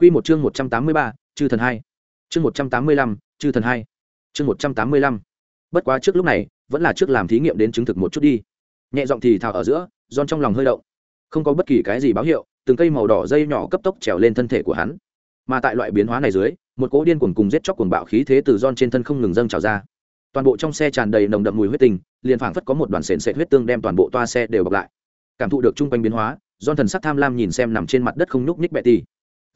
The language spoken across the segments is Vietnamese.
Quy một chương 183, chư thần 2. Chương 185, chư thần 2. Chương 185. Bất quá trước lúc này, vẫn là trước làm thí nghiệm đến chứng thực một chút đi. Nhẹ giọng thì thào ở giữa, Jon trong lòng hơi động. Không có bất kỳ cái gì báo hiệu, từng cây màu đỏ dây nhỏ cấp tốc trèo lên thân thể của hắn. Mà tại loại biến hóa này dưới, một cỗ điên cuồng cùng giết chóc cuồng bạo khí thế từ Jon trên thân không ngừng dâng trào ra. Toàn bộ trong xe tràn đầy nồng đậm mùi huyết tình, liền phảng phất có một đoàn sền sệt huyết tương đem toàn bộ toa xe đều bọc lại. Cảm thụ được trung quanh biến hóa, Jon thần sắc tham lam nhìn xem nằm trên mặt đất không nhúc nhích Betty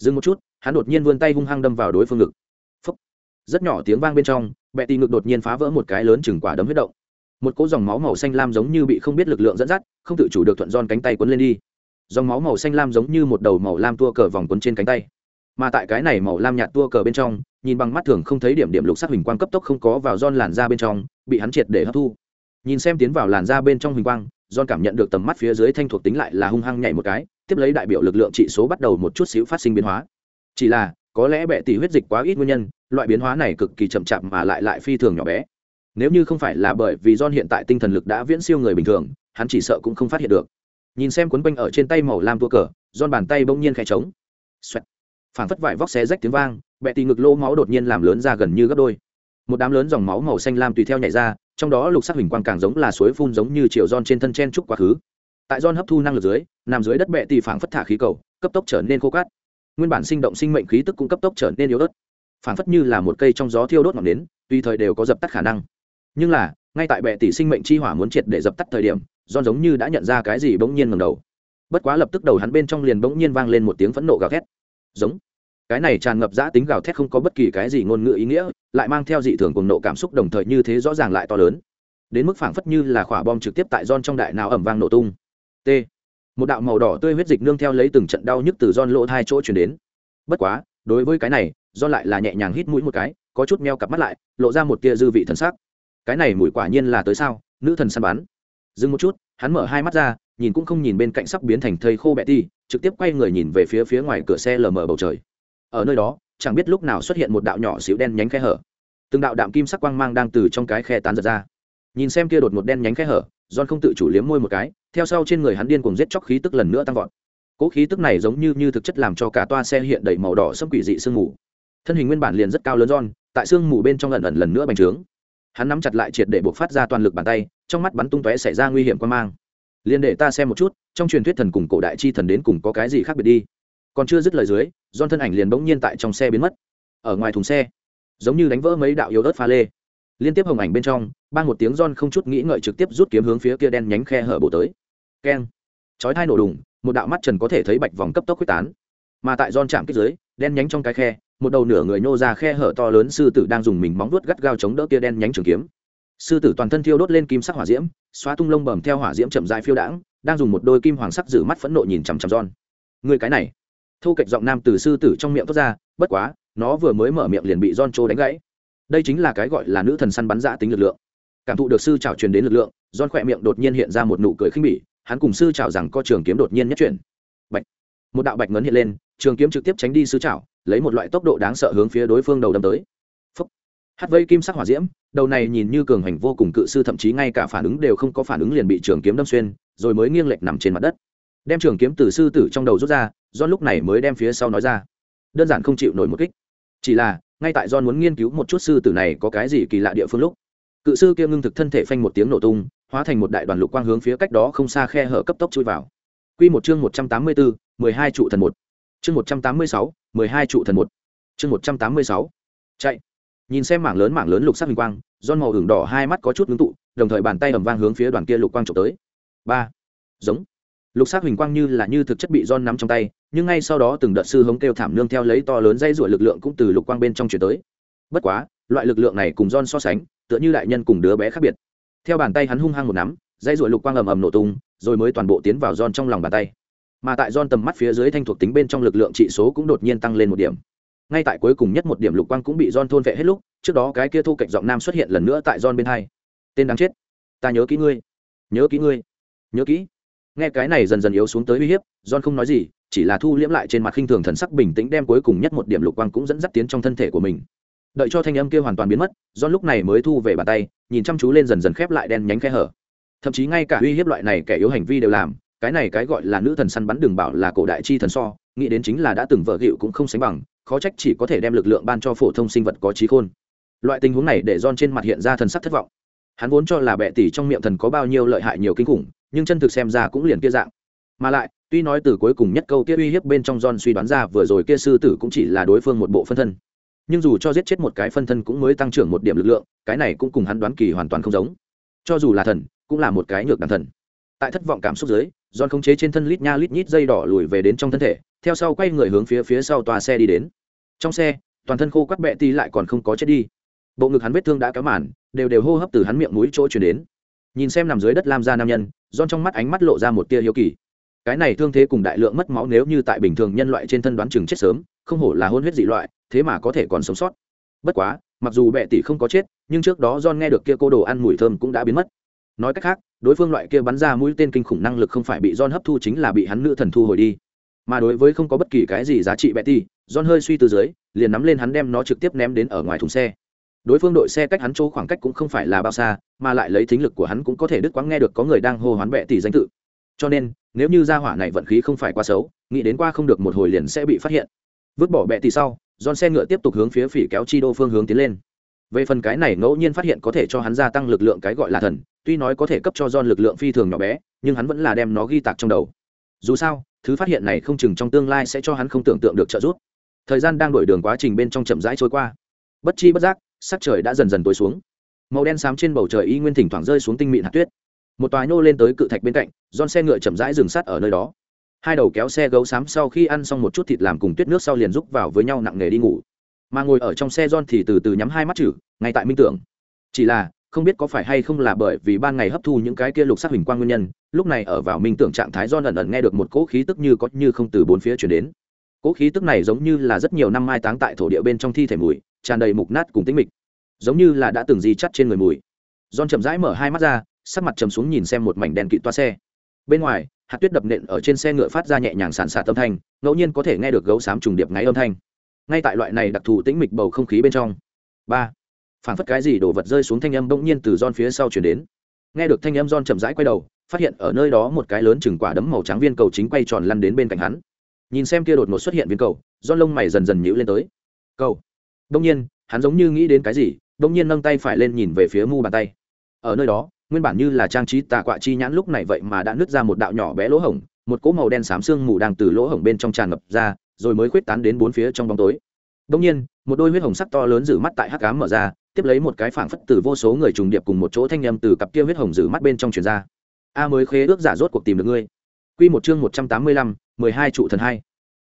dừng một chút, hắn đột nhiên vươn tay hung hăng đâm vào đối phương ngực. Phúc. rất nhỏ tiếng vang bên trong, bẹ tì ngực đột nhiên phá vỡ một cái lớn chừng quả đấm huyết động. Một cỗ dòng máu màu xanh lam giống như bị không biết lực lượng dẫn dắt, không tự chủ được thuận giòn cánh tay quấn lên đi. Dòng máu màu xanh lam giống như một đầu màu lam tua cờ vòng quấn trên cánh tay. Mà tại cái này màu lam nhạt tua cờ bên trong, nhìn bằng mắt thường không thấy điểm điểm lục sắc hình quang cấp tốc không có vào giòn làn da bên trong, bị hắn triệt để hấp thu. Nhìn xem tiến vào làn da bên trong hình quang, giòn cảm nhận được tầm mắt phía dưới thanh thuộc tính lại là hung hăng nhảy một cái tiếp lấy đại biểu lực lượng trị số bắt đầu một chút xíu phát sinh biến hóa. Chỉ là, có lẽ bệ tỷ huyết dịch quá ít nguyên nhân, loại biến hóa này cực kỳ chậm chạp mà lại lại phi thường nhỏ bé. Nếu như không phải là bởi vì don hiện tại tinh thần lực đã viễn siêu người bình thường, hắn chỉ sợ cũng không phát hiện được. Nhìn xem quấn quanh ở trên tay màu lam tua cờ don bàn tay bỗng nhiên khẽ trống. Xoẹt. Phản phất vải vóc xé rách tiếng vang, bệ tỷ ngực lỗ máu đột nhiên làm lớn ra gần như gấp đôi. Một đám lớn dòng máu màu xanh lam tùy theo nhảy ra, trong đó lục sắc hình quang càng giống là suối phun giống như chiều don trên thân chen trúc quá khứ tại don hấp thu năng lực dưới, nằm dưới đất bệ tỷ phảng phất thả khí cầu, cấp tốc trở nên khô cát. Nguyên bản sinh động sinh mệnh khí tức cũng cấp tốc trở nên yếu ớt. Phảng phất như là một cây trong gió thiêu đốt ngọn nến, tùy thời đều có dập tắt khả năng. Nhưng là, ngay tại bệ tỷ sinh mệnh chi hỏa muốn triệt để dập tắt thời điểm don giống như đã nhận ra cái gì bỗng nhiên ngầm đầu. Bất quá lập tức đầu hắn bên trong liền bỗng nhiên vang lên một tiếng phẫn nộ gào thét. Giống. Cái này tràn ngập giã tính gào thét không có bất kỳ cái gì ngôn ngữ ý nghĩa, lại mang theo dị thường cùng nộ cảm xúc đồng thời như thế rõ ràng lại to lớn. Đến mức phảng phất như là quả bom trực tiếp tại don trong đại nào ẩm vang nổ tung t. Một đạo màu đỏ tươi huyết dịch nương theo lấy từng trận đau nhức từ don lỗ hai chỗ chuyển đến. Bất quá, đối với cái này do lại là nhẹ nhàng hít mũi một cái, có chút meo cặp mắt lại, lộ ra một tia dư vị thần sắc. Cái này mùi quả nhiên là tới sao? Nữ thần săn bắn. Dừng một chút, hắn mở hai mắt ra, nhìn cũng không nhìn bên cạnh sắp biến thành thây khô bẹ ti trực tiếp quay người nhìn về phía phía ngoài cửa xe lờ mờ bầu trời. Ở nơi đó, chẳng biết lúc nào xuất hiện một đạo nhỏ xíu đen nhánh khe hở. Từng đạo đạm kim sắc quang mang đang từ trong cái khe tán giật ra. Nhìn xem kia đột một đen nhánh khe hở John không tự chủ liếm môi một cái, theo sau trên người hắn điên cuồng giết chóc khí tức lần nữa tăng vọt. Cố khí tức này giống như như thực chất làm cho cả toa xe hiện đầy màu đỏ sẫm quỷ dị sương mù. Thân hình nguyên bản liền rất cao lớn John, tại sương mù bên trong lần ẩn lần nữa bành trướng. Hắn nắm chặt lại triệt để buộc phát ra toàn lực bàn tay, trong mắt bắn tung tóe xảy ra nguy hiểm quan mang. Liên để ta xem một chút, trong truyền thuyết thần cùng cổ đại chi thần đến cùng có cái gì khác biệt đi. Còn chưa dứt lời dưới, John thân ảnh liền bỗng nhiên tại trong xe biến mất. Ở ngoài thùng xe, giống như đánh vỡ mấy đạo yếu ớt pha lê liên tiếp hồng ảnh bên trong ban một tiếng giòn không chút nghĩ ngợi trực tiếp rút kiếm hướng phía kia đen nhánh khe hở bổ tới. Keng. Chói thai nổ đùng, một đạo mắt trần có thể thấy bạch vòng cấp tốc quyết tán. Mà tại giòn chạm kích dưới, đen nhánh trong cái khe, một đầu nửa người nô ra khe hở to lớn sư tử đang dùng mình móng vuốt gắt gao chống đỡ kia đen nhánh trường kiếm. Sư tử toàn thân thiêu đốt lên kim sắc hỏa diễm, xóa tung lông bầm theo hỏa diễm chậm dài phiêu đãng, đang dùng một đôi kim hoàng sắc giữ mắt phẫn nộ nhìn chằm chằm giòn. Người cái này. Thu kịch giọng nam từ sư tử trong miệng thoát ra, bất quá, nó vừa mới mở miệng liền bị giòn trô đánh gãy đây chính là cái gọi là nữ thần săn bắn giã tính lực lượng. Cảm thụ được sư trào truyền đến lực lượng don khỏe miệng đột nhiên hiện ra một nụ cười khinh bỉ, hắn cùng sư trào rằng có trường kiếm đột nhiên nhất chuyển. Bạch! Một đạo bạch ngấn hiện lên, trường kiếm trực tiếp tránh đi sư trào lấy một loại tốc độ đáng sợ hướng phía đối phương đầu đâm tới. Phấp hát vây kim sắc hỏa diễm, đầu này nhìn như cường hành vô cùng cự sư thậm chí ngay cả phản ứng đều không có phản ứng liền bị trường kiếm đâm xuyên, rồi mới nghiêng lệch nằm trên mặt đất. Đem trường kiếm từ sư tử trong đầu rút ra do lúc này mới đem phía sau nói ra. Đơn giản không chịu nổi một kích. Chỉ là ngay tại John muốn nghiên cứu một chút sư tử này có cái gì kỳ lạ địa phương lúc, cự sư kia ngưng thực thân thể phanh một tiếng nổ tung, hóa thành một đại đoàn lục quang hướng phía cách đó không xa khe hở cấp tốc chui vào. Quy một chương một trăm tám mươi bốn, mười hai trụ thần một. Chương một trăm tám mươi sáu, mười hai trụ thần một. Chương một trăm tám mươi sáu. Chạy. Nhìn xem mảng lớn mảng lớn lục sắc hình quang, John màu hưởng đỏ hai mắt có chút ngưng tụ, đồng thời bàn tay ầm vang hướng phía đoàn kia lục quang trộm tới. Ba. Giống lục sắc huỳnh quang như là như thực chất bị don nắm trong tay, nhưng ngay sau đó từng đợt sư hống kêu thảm nương theo lấy to lớn dây ruổi lực lượng cũng từ lục quang bên trong chuyển tới. Bất quá, loại lực lượng này cùng don so sánh, tựa như đại nhân cùng đứa bé khác biệt. Theo bàn tay hắn hung hăng một nắm, dây ruổi lục quang ầm ầm nổ tung, rồi mới toàn bộ tiến vào don trong lòng bàn tay. Mà tại don tầm mắt phía dưới thanh thuộc tính bên trong lực lượng trị số cũng đột nhiên tăng lên một điểm. Ngay tại cuối cùng nhất một điểm lục quang cũng bị don thôn vệ hết lúc, trước đó cái kia thu cạnh giọng nam xuất hiện lần nữa tại don bên hai. Tên đáng chết, ta nhớ kỹ ngươi, nhớ kỹ ngươi, nhớ kỹ nghe cái này dần dần yếu xuống tới uy hiếp, john không nói gì, chỉ là thu liễm lại trên mặt khinh thường thần sắc bình tĩnh đem cuối cùng nhất một điểm lục quang cũng dẫn dắt tiến trong thân thể của mình. Đợi cho thanh âm kia hoàn toàn biến mất, john lúc này mới thu về bàn tay, nhìn chăm chú lên dần dần khép lại đen nhánh khe hở. Thậm chí ngay cả uy hiếp loại này kẻ yếu hành vi đều làm, cái này cái gọi là nữ thần săn bắn đường bảo là cổ đại chi thần so, nghĩ đến chính là đã từng vợ gịu cũng không sánh bằng, khó trách chỉ có thể đem lực lượng ban cho phổ thông sinh vật có trí khôn. Loại tình huống này để don trên mặt hiện ra thần sắc thất vọng. Hắn vốn cho là bệ tỷ trong miệng thần có bao nhiêu lợi hại nhiều kinh khủng nhưng chân thực xem ra cũng liền kia dạng. Mà lại, tuy nói từ cuối cùng nhất câu kia uy hiếp bên trong John suy đoán ra vừa rồi kia sư tử cũng chỉ là đối phương một bộ phân thân. Nhưng dù cho giết chết một cái phân thân cũng mới tăng trưởng một điểm lực lượng, cái này cũng cùng hắn đoán kỳ hoàn toàn không giống. Cho dù là thần, cũng là một cái nhược đàn thần. Tại thất vọng cảm xúc dưới, John khống chế trên thân lít nha lít nhít dây đỏ lùi về đến trong thân thể, theo sau quay người hướng phía phía sau tòa xe đi đến. Trong xe, toàn thân khô quắt bẹ ti lại còn không có chết đi. Bộ ngực hắn vết thương đã kéo màn, đều đều hô hấp từ hắn miệng mũi chỗ chuyển đến nhìn xem nằm dưới đất lam ra nam nhân don trong mắt ánh mắt lộ ra một tia hiếu kỳ. Cái này thương thế cùng đại lượng mất máu nếu như tại bình thường nhân loại trên thân đoán chừng chết sớm, không hổ là hôn huyết dị loại, thế mà có thể còn sống sót. Bất quá, mặc dù bệ tỷ không có chết, nhưng trước đó don nghe được kia cô đồ ăn mùi thơm cũng đã biến mất. Nói cách khác, đối phương loại kia bắn ra mũi tên kinh khủng năng lực không phải bị don hấp thu chính là bị hắn nữ thần thu hồi đi. Mà đối với không có bất kỳ cái gì giá trị bệ tỷ don hơi suy từ dưới, liền nắm lên hắn đem nó trực tiếp ném đến ở ngoài thùng xe đối phương đội xe cách hắn chỗ khoảng cách cũng không phải là bao xa, mà lại lấy thính lực của hắn cũng có thể đứt quãng nghe được có người đang hô hoán bệ tỷ danh tự. Cho nên, nếu như gia hỏa này vận khí không phải quá xấu, nghĩ đến qua không được một hồi liền sẽ bị phát hiện. Vứt bỏ bệ tỷ sau dọn xe ngựa tiếp tục hướng phía phỉ kéo chi đô phương hướng tiến lên. Về phần cái này ngẫu nhiên phát hiện có thể cho hắn gia tăng lực lượng cái gọi là thần, tuy nói có thể cấp cho don lực lượng phi thường nhỏ bé, nhưng hắn vẫn là đem nó ghi tạc trong đầu. Dù sao, thứ phát hiện này không chừng trong tương lai sẽ cho hắn không tưởng tượng được trợ giúp. Thời gian đang đổi đường quá trình bên trong chậm rãi trôi qua. Bất chi bất giác sắc trời đã dần dần tối xuống. Màu đen xám trên bầu trời y nguyên thỉnh thoảng rơi xuống tinh mịn hạt tuyết. Một tòa nhô lên tới cự thạch bên cạnh don xe ngựa chậm rãi dừng sát ở nơi đó. Hai đầu kéo xe gấu xám sau khi ăn xong một chút thịt làm cùng tuyết nước sau liền rúc vào với nhau nặng nề đi ngủ. Mà ngồi ở trong xe don thì từ từ nhắm hai mắt chử ngay tại minh tưởng. Chỉ là, không biết có phải hay không là bởi vì ban ngày hấp thu những cái kia lục sắc hình quang nguyên nhân, lúc này ở vào minh tưởng trạng thái don ẩn ẩn nghe được một cỗ khí tức như có như không từ bốn phía chuyển đến. Cỗ khí tức này giống như là rất nhiều năm mai táng tại thổ địa bên trong thi thể mùi tràn đầy mục nát cùng tĩnh mịch, giống như là đã từng di chắt trên người mùi. Don chậm rãi mở hai mắt ra, sắc mặt trầm xuống nhìn xem một mảnh đèn kỵ toa xe. Bên ngoài, hạt tuyết đập nện ở trên xe ngựa phát ra nhẹ nhàng sàn sạt âm thanh, ngẫu nhiên có thể nghe được gấu xám trùng điệp ngáy âm thanh. Ngay tại loại này đặc thù tĩnh mịch bầu không khí bên trong. Ba. Phản phất cái gì đổ vật rơi xuống thanh âm bỗng nhiên từ don phía sau chuyển đến. Nghe được thanh âm don chậm rãi quay đầu, phát hiện ở nơi đó một cái lớn chừng quả đấm màu trắng viên cầu chính quay tròn lăn đến bên cạnh hắn. Nhìn xem kia đột ngột xuất hiện viên cầu don lông mày dần dần nhíu lên tới. Cầu. Đông nhiên, hắn giống như nghĩ đến cái gì, đông nhiên nâng tay phải lên nhìn về phía mu bàn tay. Ở nơi đó, nguyên bản như là trang trí tà quạ chi nhãn lúc này vậy mà đã nứt ra một đạo nhỏ bé lỗ hổng, một cỗ màu đen xám xương mù đang từ lỗ hổng bên trong tràn ngập ra, rồi mới khuyết tán đến bốn phía trong bóng tối. Đông nhiên, một đôi huyết hồng sắc to lớn giữ mắt tại hắc ám mở ra, tiếp lấy một cái phảng phất từ vô số người trùng điệp cùng một chỗ thanh âm từ cặp kia huyết hồng giữ mắt bên trong truyền ra. A mới khế ước giả rốt cuộc tìm được ngươi. Quy một chương 185, 12 trụ thần hai.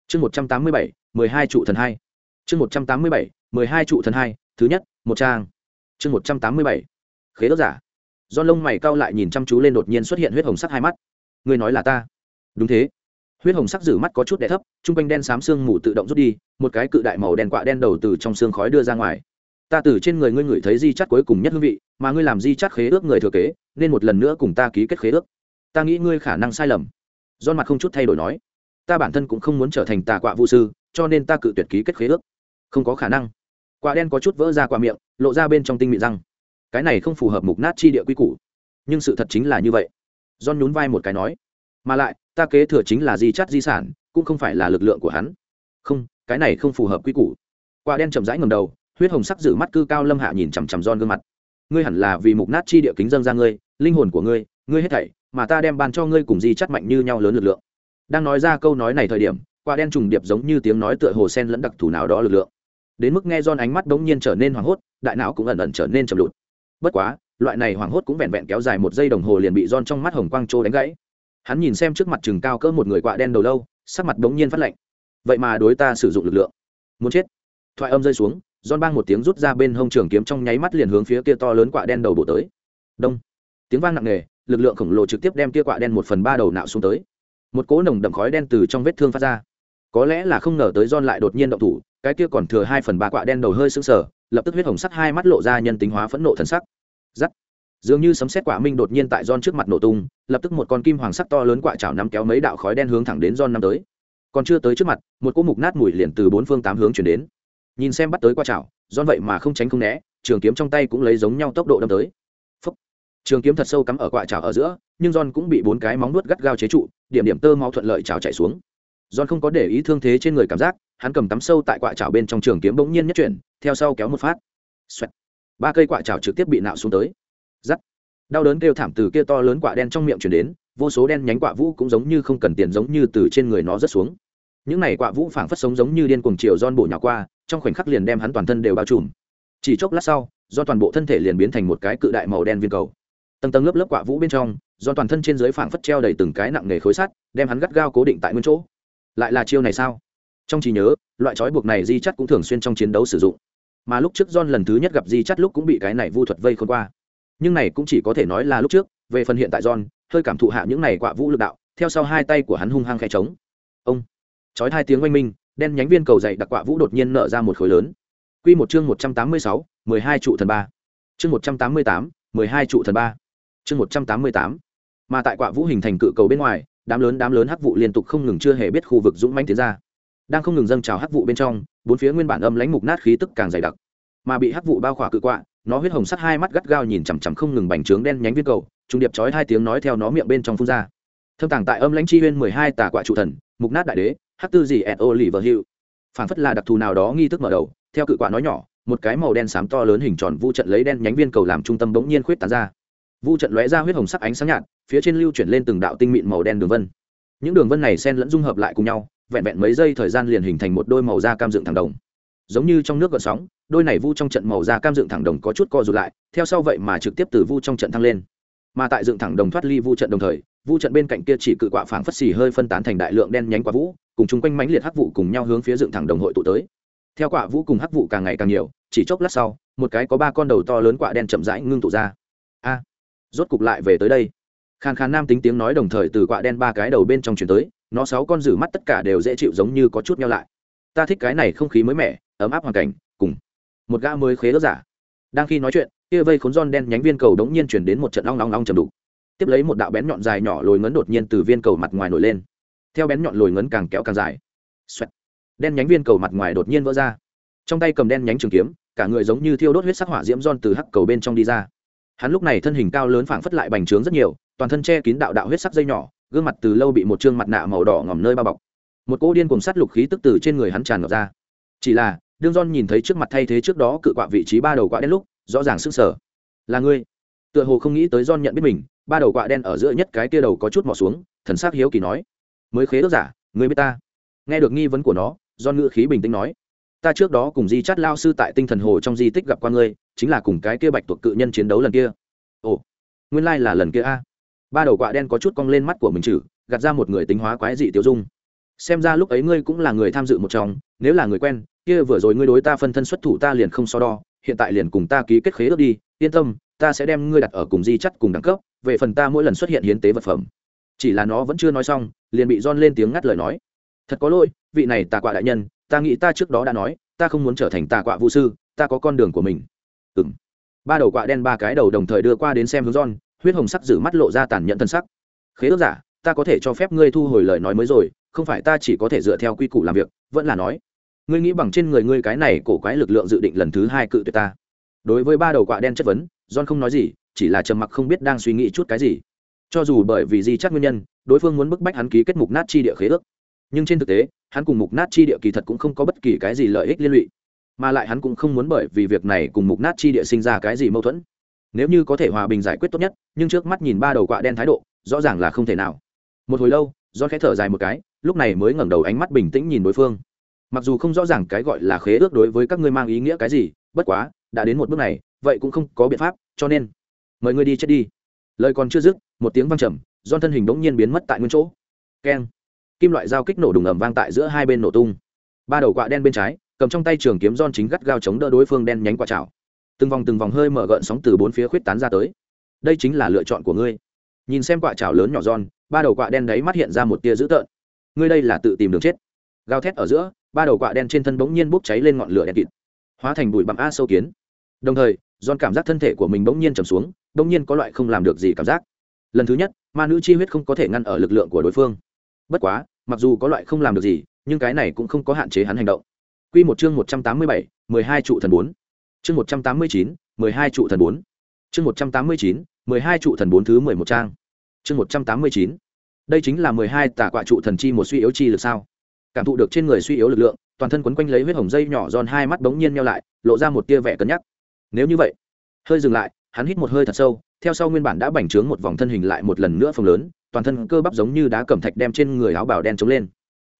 Chương 187, 12 trụ thần hai. Chương 187, mười hai trụ thần hai, thứ nhất, một trang. Chương một trăm tám mươi bảy. Khế đốc giả. Do lông mày cao lại nhìn chăm chú lên đột nhiên xuất hiện huyết hồng sắc hai mắt. Ngươi nói là ta. Đúng thế. Huyết hồng sắc giữ mắt có chút đẻ thấp, trung quanh đen xám xương mù tự động rút đi, một cái cự đại màu đen quạ đen đầu từ trong xương khói đưa ra ngoài. Ta từ trên người ngươi ngửi thấy di chắt cuối cùng nhất hương vị, mà ngươi làm di chắt khế ước người thừa kế, nên một lần nữa cùng ta ký kết khế ước. Ta nghĩ ngươi khả năng sai lầm. Do mặt không chút thay đổi nói. Ta bản thân cũng không muốn trở thành tà quạ vũ sư, cho nên ta cự tuyệt ký kết khế ước. Không có khả năng quả đen có chút vỡ ra quả miệng, lộ ra bên trong tinh mịn răng. Cái này không phù hợp mục nát chi địa quy củ. Nhưng sự thật chính là như vậy. John nhún vai một cái nói, mà lại, ta kế thừa chính là di chắt di sản, cũng không phải là lực lượng của hắn. Không, cái này không phù hợp quy củ. Quả đen chậm rãi ngầm đầu, huyết hồng sắc giữ mắt cư cao lâm hạ nhìn chằm chằm John gương mặt. Ngươi hẳn là vì mục nát chi địa kính dân ra ngươi, linh hồn của ngươi ngươi hết thảy, mà ta đem ban cho ngươi cùng di chắt mạnh như nhau lớn lực lượng. Đang nói ra câu nói này thời điểm, quả đen trùng điệp giống như tiếng nói tựa hồ sen lẫn đặc thù nào đó lực lượng đến mức nghe John ánh mắt đống nhiên trở nên hoảng hốt, đại não cũng ẩn ẩn trở nên chậm lụt. Bất quá, loại này hoảng hốt cũng vẹn vẹn kéo dài một giây đồng hồ liền bị John trong mắt hồng quang trô đánh gãy. Hắn nhìn xem trước mặt chừng cao cỡ một người quạ đen đầu lâu, sắc mặt đống nhiên phát lạnh. Vậy mà đối ta sử dụng lực lượng. Muốn chết. Thoại âm rơi xuống, John bang một tiếng rút ra bên hông trường kiếm trong nháy mắt liền hướng phía kia to lớn quạ đen đầu bổ tới. Đông. Tiếng vang nặng nề, lực lượng khổng lồ trực tiếp đem kia quạ đen một phần ba đầu nạo xuống tới. Một cỗ nồng đậm khói đen từ trong vết thương phát ra. Có lẽ là không ngờ tới John lại đột nhiên động thủ cái kia còn thừa hai phần ba quạ đen đầu hơi sưng sờ, lập tức huyết hồng sắc hai mắt lộ ra nhân tính hóa phẫn nộ thần sắc. Giắt dường như sấm xét quả minh đột nhiên tại don trước mặt nổ tung, lập tức một con kim hoàng sắc to lớn quạ chảo nắm kéo mấy đạo khói đen hướng thẳng đến don năm tới. Còn chưa tới trước mặt, một cỗ mục nát mùi liền từ bốn phương tám hướng chuyển đến. Nhìn xem bắt tới quạ chảo don vậy mà không tránh không né, trường kiếm trong tay cũng lấy giống nhau tốc độ đâm tới. Phúc. trường kiếm thật sâu cắm ở quạ chảo ở giữa, nhưng don cũng bị bốn cái móng nuốt gắt gao chế trụ, điểm điểm tơ máu thuận lợi chảo chạy xuống. Don không có để ý thương thế trên người cảm giác hắn cầm cắm sâu tại quạ trào bên trong trường kiếm bỗng nhiên nhất chuyển, theo sau kéo một phát. Xoẹt. ba cây quạ trào trực tiếp bị nạo xuống tới. Giắt đau đớn kêu thảm từ kia to lớn quả đen trong miệng chuyển đến, vô số đen nhánh quạ vũ cũng giống như không cần tiền giống như từ trên người nó rớt xuống. Những này quạ vũ phảng phất sống giống như điên cuồng chiều don bổ nhỏ qua, trong khoảnh khắc liền đem hắn toàn thân đều bao trùm. Chỉ chốc lát sau do toàn bộ thân thể liền biến thành một cái cự đại màu đen viên cầu. Tầng tầng lớp lớp quạ vũ bên trong do toàn thân trên dưới phảng phất treo đầy từng cái nặng nghề khối sắt, đem hắn gắt gao cố định tại nguyên chỗ. Lại là chiêu này sao? Trong trí nhớ, loại trói buộc này di chắt cũng thường xuyên trong chiến đấu sử dụng. Mà lúc trước john lần thứ nhất gặp di chắt lúc cũng bị cái này vu thuật vây khôn qua. Nhưng này cũng chỉ có thể nói là lúc trước, về phần hiện tại john, hơi cảm thụ hạ những này quạ vũ lực đạo, theo sau hai tay của hắn hung hăng khe trống ông! Trói hai tiếng oanh minh, đen nhánh viên cầu dày đặc quạ vũ đột nhiên nở ra một khối lớn. Quy một chương một trăm tám mươi sáu, mười hai trụ thần ba. Chương một trăm tám mươi tám, mười hai trụ thần ba. Chương một trăm tám mươi tám. Mà tại quạ vũ hình thành cự cầu bên ngoài, đám lớn đám lớn hắc vụ liên tục không ngừng chưa hề biết khu vực dũng mãnh tiến ra đang không ngừng dâng trào hắc vụ bên trong, bốn phía nguyên bản âm lãnh mục nát khí tức càng dày đặc. Mà bị hắc vụ bao khỏa cự quạ, nó huyết hồng sắt hai mắt gắt gao nhìn chằm chằm không ngừng bành trướng đen nhánh viên cầu, trung điệp chói hai tiếng nói theo nó miệng bên trong phun ra. Thâm tàng tại âm lãnh chi huyên mười hai tà quạ trụ thần, mục nát đại đế, hắc tư gì ẹt ô lì vờ hiệu phản phất là đặc thù nào đó nghi thức mở đầu, theo cự quạ nói nhỏ, một cái màu đen xám to lớn hình tròn vu trận lấy đen nhánh viên cầu làm trung tâm bỗng nhiên khuyết tán ra. Vu trận lóe ra huyết hồng sắc ánh sáng nhạt, phía trên lưu chuyển lên từng đạo tinh mịn màu đen đường vân. Những đường vân này xen lẫn dung hợp lại cùng nhau vẹn vẹn mấy giây thời gian liền hình thành một đôi màu da cam dựng thẳng đồng. Giống như trong nước gợn sóng, đôi này vu trong trận màu da cam dựng thẳng đồng có chút co rụt lại, theo sau vậy mà trực tiếp từ vu trong trận thăng lên. Mà tại dựng thẳng đồng thoát ly vu trận đồng thời, vu trận bên cạnh kia chỉ cự quạ phảng phất xì hơi phân tán thành đại lượng đen nhánh quả vũ, cùng chung quanh mánh liệt hắc vụ cùng nhau hướng phía dựng thẳng đồng hội tụ tới. Theo quả vũ cùng hắc vụ càng ngày càng nhiều, chỉ chốc lát sau, một cái có ba con đầu to lớn quạ đen chậm rãi ngưng tụ ra. A! Rốt cục lại về tới đây. Khàn khàn nam tính tiếng nói đồng thời từ quạ đen ba cái đầu bên trong chuyển tới nó sáu con rử mắt tất cả đều dễ chịu giống như có chút nhau lại. Ta thích cái này không khí mới mẻ, ấm áp hoàn cảnh, cùng một gã mới khế ớt giả. Đang khi nói chuyện, kia vây khốn giòn đen nhánh viên cầu đống nhiên chuyển đến một trận long long long chầm đục. Tiếp lấy một đạo bén nhọn dài nhỏ lồi ngấn đột nhiên từ viên cầu mặt ngoài nổi lên. Theo bén nhọn lồi ngấn càng kéo càng dài. Xoẹt. đen nhánh viên cầu mặt ngoài đột nhiên vỡ ra. Trong tay cầm đen nhánh trường kiếm, cả người giống như thiêu đốt huyết sắc hỏa diễm giòn từ hắc cầu bên trong đi ra. Hắn lúc này thân hình cao lớn phảng phất lại bành trướng rất nhiều, toàn thân che kín đạo đạo huyết sắc dây nhỏ gương mặt từ lâu bị một trương mặt nạ màu đỏ ngòm nơi bao bọc. Một cỗ điên cùng sắt lục khí tức từ trên người hắn tràn ngập ra. Chỉ là, đương don nhìn thấy trước mặt thay thế trước đó cự quạ vị trí ba đầu quạ đen lúc, rõ ràng sức sở là ngươi. Tựa hồ không nghĩ tới don nhận biết mình, ba đầu quạ đen ở giữa nhất cái kia đầu có chút mỏ xuống, thần s ắ c hiếu kỳ nói. Mới khế ước giả, ngươi biết ta? Nghe được nghi vấn của nó don ngữ khí bình tĩnh nói. Ta trước đó cùng di chát lao sư tại tinh thần hồ trong di tích gặp qua ngươi, chính là cùng cái kia bạch tuộc cự nhân chiến đấu lần kia. Ồ, nguyên lai、like、là lần kia a ba đầu quạ đen có chút cong lên mắt của mình chử, gạt ra một người tính hóa quái dị tiêu dung. Xem ra lúc ấy ngươi cũng là người tham dự một trong, nếu là người quen, kia vừa rồi ngươi đối ta phân thân xuất thủ ta liền không so đo, hiện tại liền cùng ta ký kết khế ước đi, yên tâm, ta sẽ đem ngươi đặt ở cùng di chắt cùng đẳng cấp, về phần ta mỗi lần xuất hiện hiến tế vật phẩm. Chỉ là nó vẫn chưa nói xong, liền bị don lên tiếng ngắt lời nói. Thật có lỗi, vị này tà quạ đại nhân, ta nghĩ ta trước đó đã nói, ta không muốn trở thành tà quạ vũ sư, ta có con đường của mình. Ừ m ba đầu quạ đen ba cái đầu đồng thời đưa qua đến xem hướng don huyết hồng sắc giữ mắt lộ ra tàn nhẫn thân sắc. Khế ước giả, ta có thể cho phép ngươi thu hồi lời nói mới rồi, không phải ta chỉ có thể dựa theo quy củ làm việc, vẫn là nói. Ngươi nghĩ bằng trên người ngươi cái này cổ quái lực lượng dự định lần thứ hai cự tuyệt ta. Đối với ba đầu quạ đen chất vấn, john không nói gì, chỉ là trầm mặc không biết đang suy nghĩ chút cái gì. Cho dù bởi vì di chắc nguyên nhân, đối phương muốn bức bách hắn ký kết mục nát chi địa khế ước. Nhưng trên thực tế, hắn cùng mục nát chi địa kỳ thật cũng không có bất kỳ cái gì lợi ích liên lụy. Mà lại hắn cũng không muốn bởi vì việc này cùng mục nát chi địa sinh ra cái gì mâu thuẫn nếu như có thể hòa bình giải quyết tốt nhất, nhưng trước mắt nhìn ba đầu quạ đen thái độ, rõ ràng là không thể nào. Một hồi lâu do khẽ thở dài một cái, lúc này mới ngẩng đầu ánh mắt bình tĩnh nhìn đối phương. Mặc dù không rõ ràng cái gọi là khế ước đối với các ngươi mang ý nghĩa cái gì, bất quá, đã đến một bước này, vậy cũng không có biện pháp, cho nên, mời ngươi đi chết đi. Lời còn chưa dứt, một tiếng vang trầm do thân hình bỗng nhiên biến mất tại nguyên chỗ. Keng. Kim loại dao kích nổ đùng ầm vang tại giữa hai bên nổ tung. Ba đầu quạ đen bên trái, cầm trong tay trường kiếm don chính gắt gao chống đỡ đối phương đen nhánh quả chảo từng vòng từng vòng hơi mở gợn sóng từ bốn phía khuyết tán ra tới. Đây chính là lựa chọn của ngươi. Nhìn xem quạ chảo lớn nhỏ giòn ba đầu quạ đen đấy mắt hiện ra một tia dữ tợn. Ngươi đây là tự tìm đường chết. Gào thét ở giữa ba đầu quạ đen trên thân bỗng nhiên bốc cháy lên ngọn lửa đen kịt hóa thành bụi bặm a sâu kiến. Đồng thời giòn cảm giác thân thể của mình bỗng nhiên trầm xuống bỗng nhiên có loại không làm được gì cảm giác. Lần thứ nhất ma nữ chi huyết không có thể ngăn ở lực lượng của đối phương. Bất quá mặc dù có loại không làm được gì nhưng cái này cũng không có hạn chế hắn hành động. Quy một chương một trăm tám mươi bảy, mười hai trụ thần 4. Chương một trăm tám mươi chín, mười hai trụ thần bốn. Chương một trăm tám mươi chín, mười hai trụ thần bốn thứ mười một trang. Chương một trăm tám mươi chín. Đây chính là mười hai tà quạ trụ thần chi một suy yếu chi lực sao? Cảm thụ được trên người suy yếu lực lượng toàn thân quấn quanh lấy huyết hồng dây nhỏ giòn hai mắt bỗng nhiên nhau lại lộ ra một tia vẻ cân nhắc. Nếu như vậy hơi dừng lại hắn hít một hơi thật sâu theo sau nguyên bản đã bành trướng một vòng thân hình lại một lần nữa phồng lớn toàn thân cơ bắp giống như đá cẩm thạch đem trên người áo bào đen trống lên.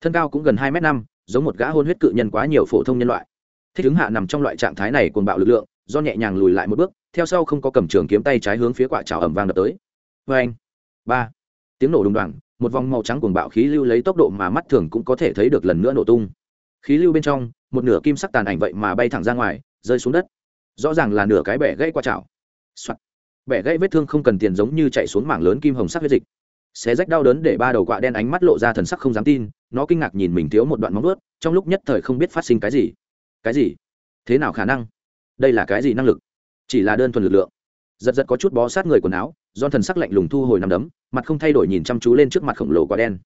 Thân cao cũng gần hai m năm giống một gã hôn huyết cự nhân quá nhiều phổ thông nhân loại thích ứng hạ nằm trong loại trạng thái này cuồng bạo lực lượng, do nhẹ nhàng lùi lại một bước, theo sau không có cầm trường kiếm tay trái hướng phía quả trào ẩm vang đập tới. Vê anh, ba, tiếng nổ đùng đoàng một vòng màu trắng cuồng bạo khí lưu lấy tốc độ mà mắt thường cũng có thể thấy được lần nữa nổ tung. Khí lưu bên trong, một nửa kim sắc tàn ảnh vậy mà bay thẳng ra ngoài, rơi xuống đất. Rõ ràng là nửa cái bẻ gãy qua chảo、Soạn. bẻ gãy vết thương không cần tiền giống như chạy xuống mảng lớn kim hồng sắc huyết dịch. Xé rách đau đớn để ba đầu quạ đen ánh mắt lộ ra thần sắc không dám tin, nó kinh ngạc nhìn mình thiếu một đoạn móng ướt trong lúc nhất thời không biết phát sinh cái gì cái gì? Thế nào khả năng? Đây là cái gì năng lực? Chỉ là đơn thuần lực lượng. Giật giật có chút bó sát người quần áo do thần sắc lạnh lùng thu hồi nằm đấm, mặt không thay đổi nhìn chăm chú lên trước mặt khổng lồ quả đen.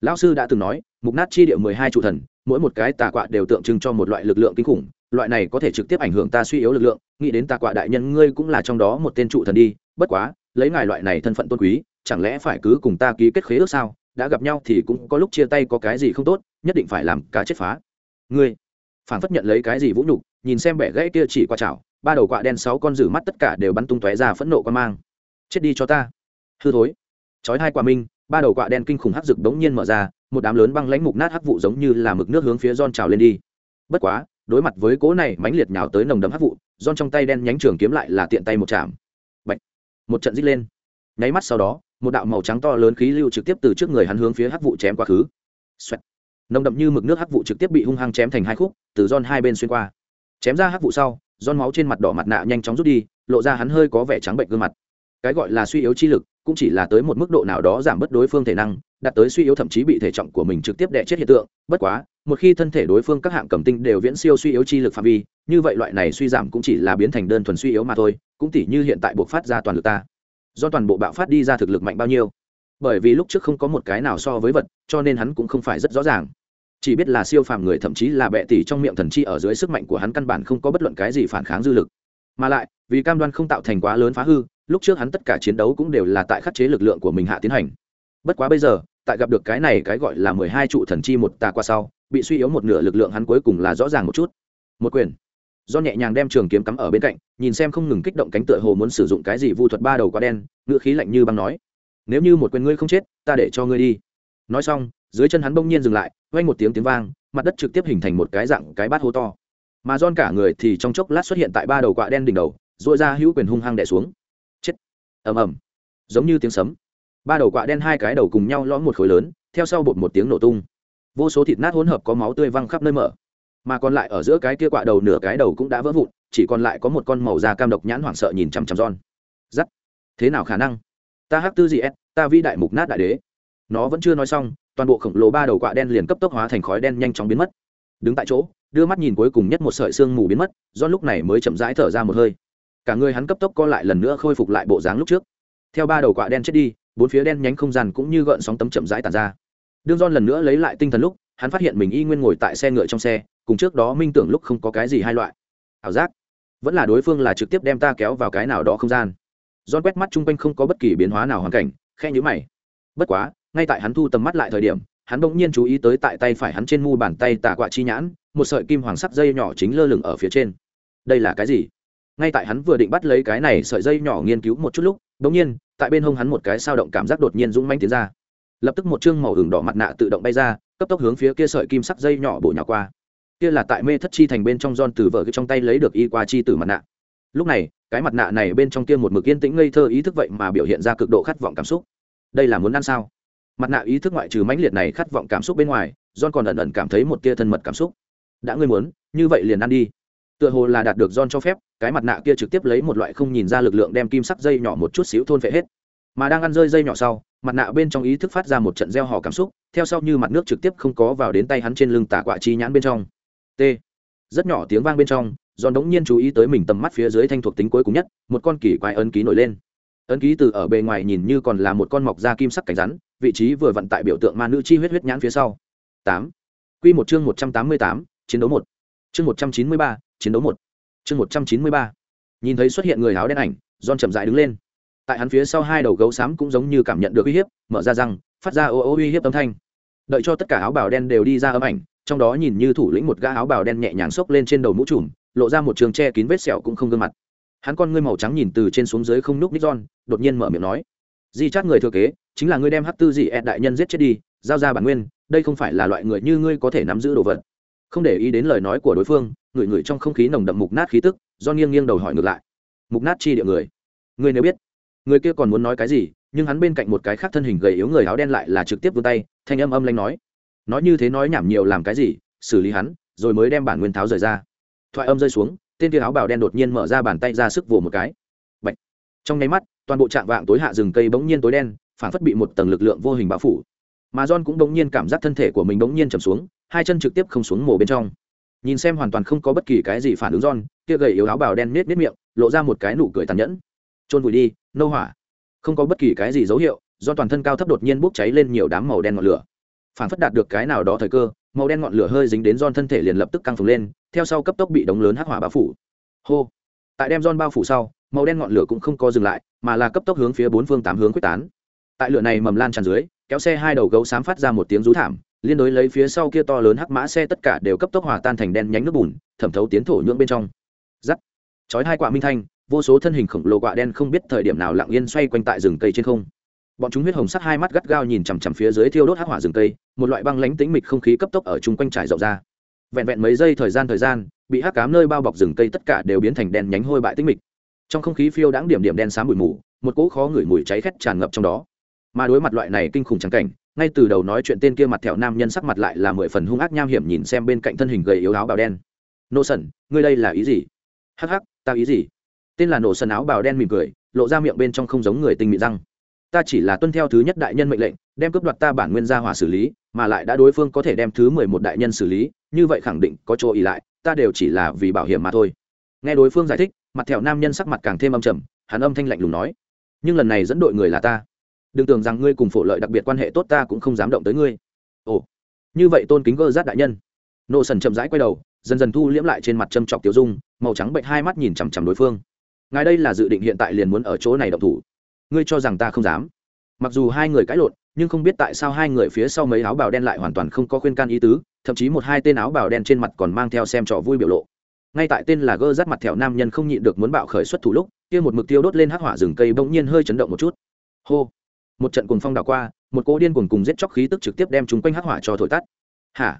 Lão sư đã từng nói, mục nát chi địa mười hai trụ thần, mỗi một cái tà quạ đều tượng trưng cho một loại lực lượng kinh khủng, loại này có thể trực tiếp ảnh hưởng ta suy yếu lực lượng, nghĩ đến tà quạ đại nhân ngươi cũng là trong đó một tên trụ thần đi, bất quá, lấy ngài loại này thân phận tôn quý, chẳng lẽ phải cứ cùng ta ký kết khế ước sao? Đã gặp nhau thì cũng có lúc chia tay có cái gì không tốt, nhất định phải làm cá chết phá. Ngươi! Phản phất nhận lấy cái gì vũ nhục, nhìn xem bẻ gãy kia chỉ qua chảo, ba đầu quạ đen sáu con rử mắt tất cả đều bắn tung tóe ra phẫn nộ quan mang. Chết đi cho ta. Hư thối. Chói hai quả minh, ba đầu quạ đen kinh khủng hắc rực đống nhiên mở ra, một đám lớn băng lãnh mục nát hắc vụ giống như là mực nước hướng phía giòn trào lên đi. Bất quá, đối mặt với cố này mãnh liệt nhào tới nồng đấm hắc vụ giòn trong tay đen nhánh trường kiếm lại là tiện tay một chạm. Bạch. một trận rít lên. Nháy mắt sau đó, một đạo màu trắng to lớn khí lưu trực tiếp từ trước người hắn hướng phía hắc vụ chém qua khứ. Xoẹt nồng đậm như mực nước hắc vụ trực tiếp bị hung hăng chém thành hai khúc, từ giòn hai bên xuyên qua. Chém ra hắc vụ sau giòn máu trên mặt đỏ mặt nạ nhanh chóng rút đi, lộ ra hắn hơi có vẻ trắng bệnh gương mặt. Cái gọi là suy yếu chi lực, cũng chỉ là tới một mức độ nào đó giảm bớt đối phương thể năng, đạt tới suy yếu thậm chí bị thể trọng của mình trực tiếp đè chết hiện tượng. Bất quá, một khi thân thể đối phương các hạng cầm tinh đều viễn siêu suy yếu chi lực phạm vi, như vậy loại này suy giảm cũng chỉ là biến thành đơn thuần suy yếu mà thôi, cũng tỉ như hiện tại buộc phát ra toàn lực ta. Do toàn bộ bạo phát đi ra thực lực mạnh bao nhiêu? Bởi vì lúc trước không có một cái nào so với vật, cho nên hắn cũng không phải rất rõ ràng chỉ biết là siêu phàm người thậm chí là bệ tỷ trong miệng thần chi ở dưới sức mạnh của hắn căn bản không có bất luận cái gì phản kháng dư lực. Mà lại, vì cam đoan không tạo thành quá lớn phá hư, lúc trước hắn tất cả chiến đấu cũng đều là tại khắc chế lực lượng của mình hạ tiến hành. Bất quá bây giờ, tại gặp được cái này cái gọi là mười hai trụ thần chi một tà qua sau, bị suy yếu một nửa lực lượng hắn cuối cùng là rõ ràng một chút. Một quyền. Do nhẹ nhàng đem trường kiếm cắm ở bên cạnh, nhìn xem không ngừng kích động cánh tựa hồ muốn sử dụng cái gì vu thuật ba đầu quá đen ngựa khí lạnh như băng nói, nếu như một quyền ngươi không chết, ta để cho ngươi đi. Nói xong dưới chân hắn bỗng nhiên dừng lại, vang một tiếng tiếng vang, mặt đất trực tiếp hình thành một cái dạng cái bát hô to. Mà don cả người thì trong chốc lát xuất hiện tại ba đầu quạ đen đỉnh đầu dội ra hữu quyền hung hăng đẻ xuống. Chết. Ầm ầm. Giống như tiếng sấm. Ba đầu quạ đen hai cái đầu cùng nhau lõm một khối lớn, theo sau bột một tiếng nổ tung. Vô số thịt nát hỗn hợp có máu tươi văng khắp nơi mở. Mà còn lại ở giữa cái kia quạ đầu nửa cái đầu cũng đã vỡ vụn, chỉ còn lại có một con màu da cam độc nhãn hoảng sợ nhìn chằm chằm giòn giắt. Thế nào khả năng? Ta hắc tư gì ép ta vi đại mục nát đại đế nó vẫn chưa nói xong, toàn bộ khổng lồ ba đầu quạ đen liền cấp tốc hóa thành khói đen nhanh chóng biến mất. Đứng tại chỗ, đưa mắt nhìn cuối cùng nhất một sợi xương mù biến mất, do lúc này mới chậm rãi thở ra một hơi. Cả người hắn cấp tốc co lại lần nữa khôi phục lại bộ dáng lúc trước. Theo ba đầu quạ đen chết đi, bốn phía đen nhánh không gian cũng như gợn sóng tấm chậm rãi tàn ra. Đương don lần nữa lấy lại tinh thần lúc, hắn phát hiện mình y nguyên ngồi tại xe ngựa trong xe, cùng trước đó minh tưởng lúc không có cái gì hai loại. Ảo giác. Vẫn là đối phương là trực tiếp đem ta kéo vào cái nào đó không gian. Don quét mắt chung quanh không có bất kỳ biến hóa nào hoàn cảnh khe nhữ mày. Bất quá ngay tại hắn thu tầm mắt lại thời điểm, hắn bỗng nhiên chú ý tới tại tay phải hắn trên mu bàn tay tà quạ chi nhãn, một sợi kim hoàng sắc dây nhỏ chính lơ lửng ở phía trên. Đây là cái gì? Ngay tại hắn vừa định bắt lấy cái này sợi dây nhỏ nghiên cứu một chút lúc, bỗng nhiên, tại bên hông hắn một cái sao động cảm giác đột nhiên rung manh tiến ra. Lập tức một chương màu hừng đỏ mặt nạ tự động bay ra, cấp tốc hướng phía kia sợi kim sắc dây nhỏ bổ nhỏ qua. Kia là tại mê thất chi thành bên trong giòn từ vợ cái trong tay lấy được y qua chi từ mặt nạ. Lúc này, cái mặt nạ này bên trong kia một mực yên tĩnh ngây thơ ý thức vậy mà biểu hiện ra cực độ khát vọng cảm xúc. Đây là muốn ăn sao? Mặt nạ ý thức ngoại trừ mãnh liệt này khát vọng cảm xúc bên ngoài, john còn ẩn ẩn cảm thấy một tia thân mật cảm xúc. Đã ngươi muốn, như vậy liền ăn đi. Tựa hồ là đạt được john cho phép, cái mặt nạ kia trực tiếp lấy một loại không nhìn ra lực lượng đem kim sắc dây nhỏ một chút xíu thôn phệ hết. Mà đang ăn rơi dây nhỏ sau, mặt nạ bên trong ý thức phát ra một trận gieo hò cảm xúc, theo sau như mặt nước trực tiếp không có vào đến tay hắn trên lưng tả quạ chi nhãn bên trong. T. Rất nhỏ tiếng vang bên trong, John đống nhiên chú ý tới mình tầm mắt phía dưới thanh thuộc tính cuối cùng nhất, một con kỳ quái ấn ký nổi lên. Ấn ký từ ở bề ngoài nhìn như còn là một con mọc da kim sắc cảnh rắn vị trí vừa vận tại biểu tượng ma nữ chi huyết huyết nhãn phía sau. Tám. Q một chương một trăm tám mươi tám chiến đấu một. Chương một trăm chín mươi ba chiến đấu một. Chương một trăm chín mươi ba. Nhìn thấy xuất hiện người áo đen ảnh don chậm dại đứng lên. Tại hắn phía sau hai đầu gấu xám cũng giống như cảm nhận được uy hiếp mở ra răng phát ra ô ô uy hiếp âm thanh. Đợi cho tất cả áo bào đen đều đi ra âm ảnh trong đó nhìn như thủ lĩnh một gã áo bào đen nhẹ nhàng xốc lên trên đầu mũ trùm lộ ra một trường che kín vết sẹo cũng không gương mặt. Hắn con ngươi màu trắng nhìn từ trên xuống dưới không núc ních Don, đột nhiên mở miệng nói di chát người thừa kế chính là ngươi đem hát tư dị ed đại nhân giết chết đi, giao ra bản nguyên, đây không phải là loại người như ngươi có thể nắm giữ đồ vật. Không để ý đến lời nói của đối phương ngửi ngửi trong không khí nồng đậm mục nát khí tức, do nghiêng nghiêng đầu hỏi ngược lại. Mục nát chi địa người. Ngươi nếu biết, người kia còn muốn nói cái gì, nhưng hắn bên cạnh một cái khác thân hình gầy yếu người áo đen lại là trực tiếp vươn tay, thanh âm âm lanh nói. Nói như thế nói nhảm nhiều làm cái gì, xử lý hắn, rồi mới đem bản nguyên tháo rời ra. Thoại âm rơi xuống, tên kia áo bào đen đột nhiên mở ra bàn tay ra sức vồ một cái. Bạch. trong nháy mắt, toàn bộ trạm vạng tối hạ rừng cây bỗng nhiên tối đen phản phất bị một tầng lực lượng vô hình bao phủ mà john cũng đống nhiên cảm giác thân thể của mình đống nhiên chầm xuống hai chân trực tiếp không xuống mồ bên trong nhìn xem hoàn toàn không có bất kỳ cái gì phản ứng john kia gầy yếu áo bào đen nết nết miệng lộ ra một cái nụ cười tàn nhẫn trôn vùi đi nâu hỏa không có bất kỳ cái gì dấu hiệu do toàn thân cao thấp đột nhiên bốc cháy lên nhiều đám màu đen ngọn lửa phản phất đạt được cái nào đó thời cơ màu đen ngọn lửa hơi dính đến John thân thể liền lập tức căng phồng lên, theo sau cấp tốc bị đống lớn hắc hỏa bao phủ. Hô. Tại đem John bao phủ sau, màu đen ngọn lửa cũng không có dừng lại, mà là cấp tốc hướng phía bốn phương tám hướng quyết tán. Tại lửa này mầm lan tràn dưới, kéo xe hai đầu gấu xám phát ra một tiếng rú thảm, liên đối lấy phía sau kia to lớn hắc mã xe tất cả đều cấp tốc hòa tan thành đen nhánh nước bùn, thẩm thấu tiến thổ nhưỡng bên trong. giắt. Chói hai quả minh thanh, vô số thân hình khổng lồ quạ đen không biết thời điểm nào lặng yên xoay quanh tại rừng cây trên không. Bọn chúng huyết hồng sắc hai mắt gắt gao nhìn chằm chằm phía dưới thiêu đốt hắc hỏa rừng cây một loại băng lãnh tĩnh mịch không khí cấp tốc ở chung quanh trải rộng ra. Vẹn vẹn mấy giây thời gian thời gian bị hắc cám nơi bao bọc rừng cây tất cả đều biến thành đen nhánh hôi bại tĩnh mịch. Trong không khí phiêu đáng điểm điểm đen xám bụi mù một cỗ khó ngửi mùi cháy khét tràn ngập trong đó mà đối mặt loại này kinh khủng trắng cảnh, ngay từ đầu nói chuyện tên kia mặt thẹo nam nhân sắc mặt lại là mười phần hung ác nham hiểm nhìn xem bên cạnh thân hình gầy yếu áo bào đen. Nô sần ngươi đây là ý gì? Hắc hắc, ta ý gì? Tên là nổ sần áo bào đen mỉm cười, lộ ra miệng bên trong không giống người tinh mị răng. Ta chỉ là tuân theo thứ nhất đại nhân mệnh lệnh, đem cướp đoạt ta bản nguyên gia hỏa xử lý, mà lại đã đối phương có thể đem thứ mười một đại nhân xử lý, như vậy khẳng định có chỗ ỉ lại, ta đều chỉ là vì bảo hiểm mà thôi. Nghe đối phương giải thích, mặt thẹo nam nhân sắc mặt càng thêm âm trầm, hắn âm thanh lạnh lùng nói, nhưng lần này dẫn đội người là ta đừng tưởng rằng ngươi cùng phổ lợi đặc biệt quan hệ tốt ta cũng không dám động tới ngươi. Ồ, như vậy tôn kính gơ rát đại nhân. Nô sần chậm rãi quay đầu, dần dần thu liễm lại trên mặt châm chọc tiểu dung, màu trắng bệnh hai mắt nhìn chằm chằm đối phương. Ngài đây là dự định hiện tại liền muốn ở chỗ này động thủ. Ngươi cho rằng ta không dám? Mặc dù hai người cãi lộn, nhưng không biết tại sao hai người phía sau mấy áo bào đen lại hoàn toàn không có khuyên can ý tứ, thậm chí một hai tên áo bào đen trên mặt còn mang theo xem trò vui biểu lộ. Ngay tại tên là gơ rát mặt thẹo nam nhân không nhịn được muốn bạo khởi xuất thủ lúc, kia một mực tiêu đốt lên hắc hỏa rừng cây bỗng nhiên hơi chấn động một chút. Hô một trận cuồng phong đảo qua, một cỗ điên cuồng cùng giết chóc khí tức trực tiếp đem chúng quanh hắc hỏa cho thổi tắt. Hả?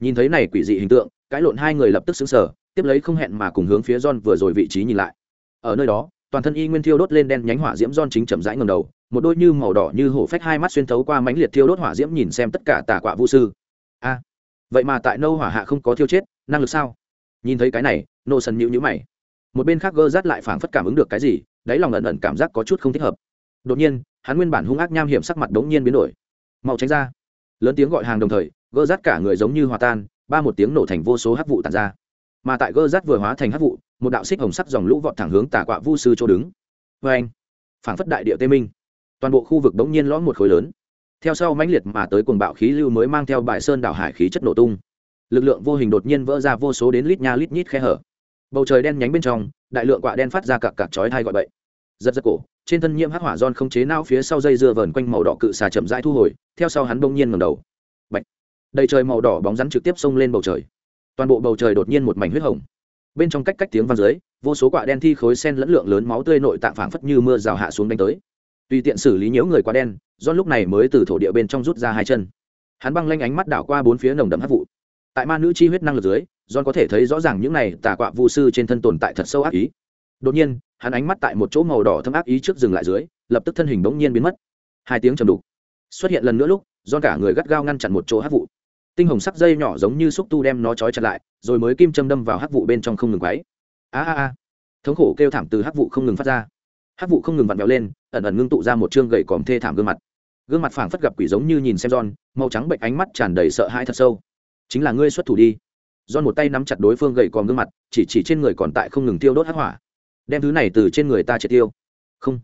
Nhìn thấy này quỷ dị hình tượng cãi lộn hai người lập tức xứng sở tiếp lấy không hẹn mà cùng hướng phía john vừa rồi vị trí nhìn lại. Ở nơi đó, toàn thân y nguyên thiêu đốt lên đen nhánh hỏa diễm John chính chậm rãi ngầm đầu, một đôi như màu đỏ như hổ phách hai mắt xuyên thấu qua mãnh liệt thiêu đốt hỏa diễm nhìn xem tất cả tà quả vũ sư. A, vậy mà tại nâu hỏa hạ không có thiêu chết, năng lực sao? Nhìn thấy cái này, nô sần nhịu nhữ mày. Một bên khác gơ rát lại phảng phất cảm ứng được cái gì, đáy lòng ẩn ẩn cảm giác có chút không thích hợp. Đột nhiên hắn nguyên bản hung ác nham hiểm sắc mặt đống nhiên biến đổi. Mau tránh ra. Lớn tiếng gọi hàng đồng thời gơ rát cả người giống như hòa tan, ba một tiếng nổ thành vô số hắc vụ tàn ra. Mà tại gơ rát vừa hóa thành hắc vụ, một đạo xích hồng sắc dòng lũ vọt thẳng hướng tà quạ vu sư chỗ đứng. Vê anh, phảng phất đại địa tê minh. Toàn bộ khu vực đống nhiên lõm một khối lớn. Theo sau mãnh liệt mà tới cuồng bạo khí lưu mới mang theo bãi sơn đảo hải khí chất nổ tung. Lực lượng vô hình đột nhiên vỡ ra vô số đến lít nha lít nhít khe hở. Bầu trời đen nhánh bên trong, đại lượng quạ đen phát ra cặp cặp chói thai gọi bậy. Giật giật cổ trên thân nhiễm hắc hỏa giòn không chế não phía sau dây dưa vờn quanh màu đỏ cự xà chậm rãi thu hồi, theo sau hắn bỗng nhiên ngầm đầu. Bạch! Đầy trời màu đỏ bóng rắn trực tiếp xông lên bầu trời. Toàn bộ bầu trời đột nhiên một mảnh huyết hồng. Bên trong cách cách tiếng vang dưới, vô số quả đen thi khối sen lẫn lượng lớn máu tươi nội tạng phảng phất như mưa rào hạ xuống đánh tới. Tùy tiện xử lý nhiễu người quá đen do lúc này mới từ thổ địa bên trong rút ra hai chân. Hắn băng lanh ánh mắt đảo qua bốn phía nồng đậm hấp vụ. Tại ma nữ chi huyết năng lực dưới, john có thể thấy rõ ràng những này tà quạ vu sư trên thân tồn tại thật sâu ác ý đột nhiên hắn ánh mắt tại một chỗ màu đỏ thâm ác ý trước dừng lại dưới lập tức thân hình bỗng nhiên biến mất. Hai tiếng chầm đục. Xuất hiện lần nữa lúc do cả người gắt gao ngăn chặn một chỗ hát vụ. Tinh hồng sắc dây nhỏ giống như xúc tu đem nó trói chặt lại rồi mới kim châm đâm vào hắc vụ bên trong không ngừng quáy a a a. Thống khổ kêu thảm từ hắc vụ không ngừng phát ra. Hắc vụ không ngừng vặn vẹo lên ẩn ẩn ngưng tụ ra một chương gậy còm thê thảm gương mặt. Gương mặt phảng phất gặp quỷ giống như nhìn xem John, màu trắng bệnh ánh mắt tràn đầy sợ hãi thật sâu. Chính là ngươi xuất thủ đi. John một tay nắm chặt đối phương gậy còm gương mặt chỉ chỉ trên người còn tại không ngừng tiêu đốt hắc hỏa đem thứ này từ trên người ta triệt tiêu. Không.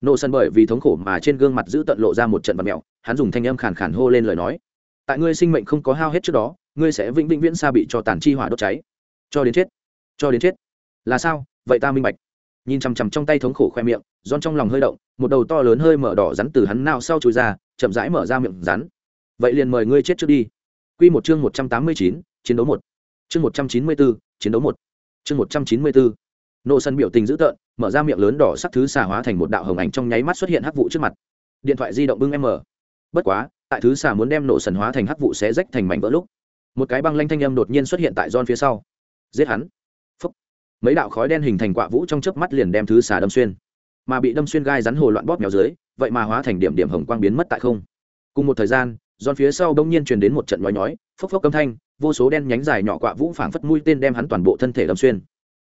Nộ sân bởi vì thống khổ mà trên gương mặt giữ tận lộ ra một trận vật mẹo, hắn dùng thanh âm khàn khàn hô lên lời nói. Tại ngươi sinh mệnh không có hao hết trước đó, ngươi sẽ vĩnh vĩnh viễn xa bị cho tàn chi hỏa đốt cháy. Cho đến chết. Cho đến chết. Là sao? Vậy ta minh bạch. Nhìn chằm chằm trong tay thống khổ khoe miệng giòn trong lòng hơi động, một đầu to lớn hơi mở đỏ rắn từ hắn nào sau chui ra, chậm rãi mở ra miệng rắn. Vậy liền mời ngươi chết trước đi. Quy một chương một trăm tám mươi chín, chiến đấu một. Chương một trăm chín mươi bốn chiến đấu một. Chương một trăm chín mươi bốn nô sân biểu tình dữ tợn, mở ra miệng lớn đỏ sắc thứ xà hóa thành một đạo hồng ảnh trong nháy mắt xuất hiện hắc vụ trước mặt. Điện thoại di động bưng m bất quá, tại thứ xà muốn đem nổ sần hóa thành hắc vụ xé rách thành mảnh vỡ lúc, một cái băng lanh thanh âm đột nhiên xuất hiện tại giòn phía sau. Giết hắn. Phúc. mấy đạo khói đen hình thành quạ vũ trong chớp mắt liền đem thứ xà đâm xuyên. Mà bị đâm xuyên gai rắn hồ loạn bóp mèo dưới, vậy mà hóa thành điểm điểm hồng quang biến mất tại không. Cùng một thời gian giòn phía sau đông nhiên truyền đến một trận nhói nhói, phốc phốc âm thanh, vô số đen nhánh dài nhỏ quạ vũ phảng phất mũi tên đem hắn toàn bộ thân thể đâm xuyên.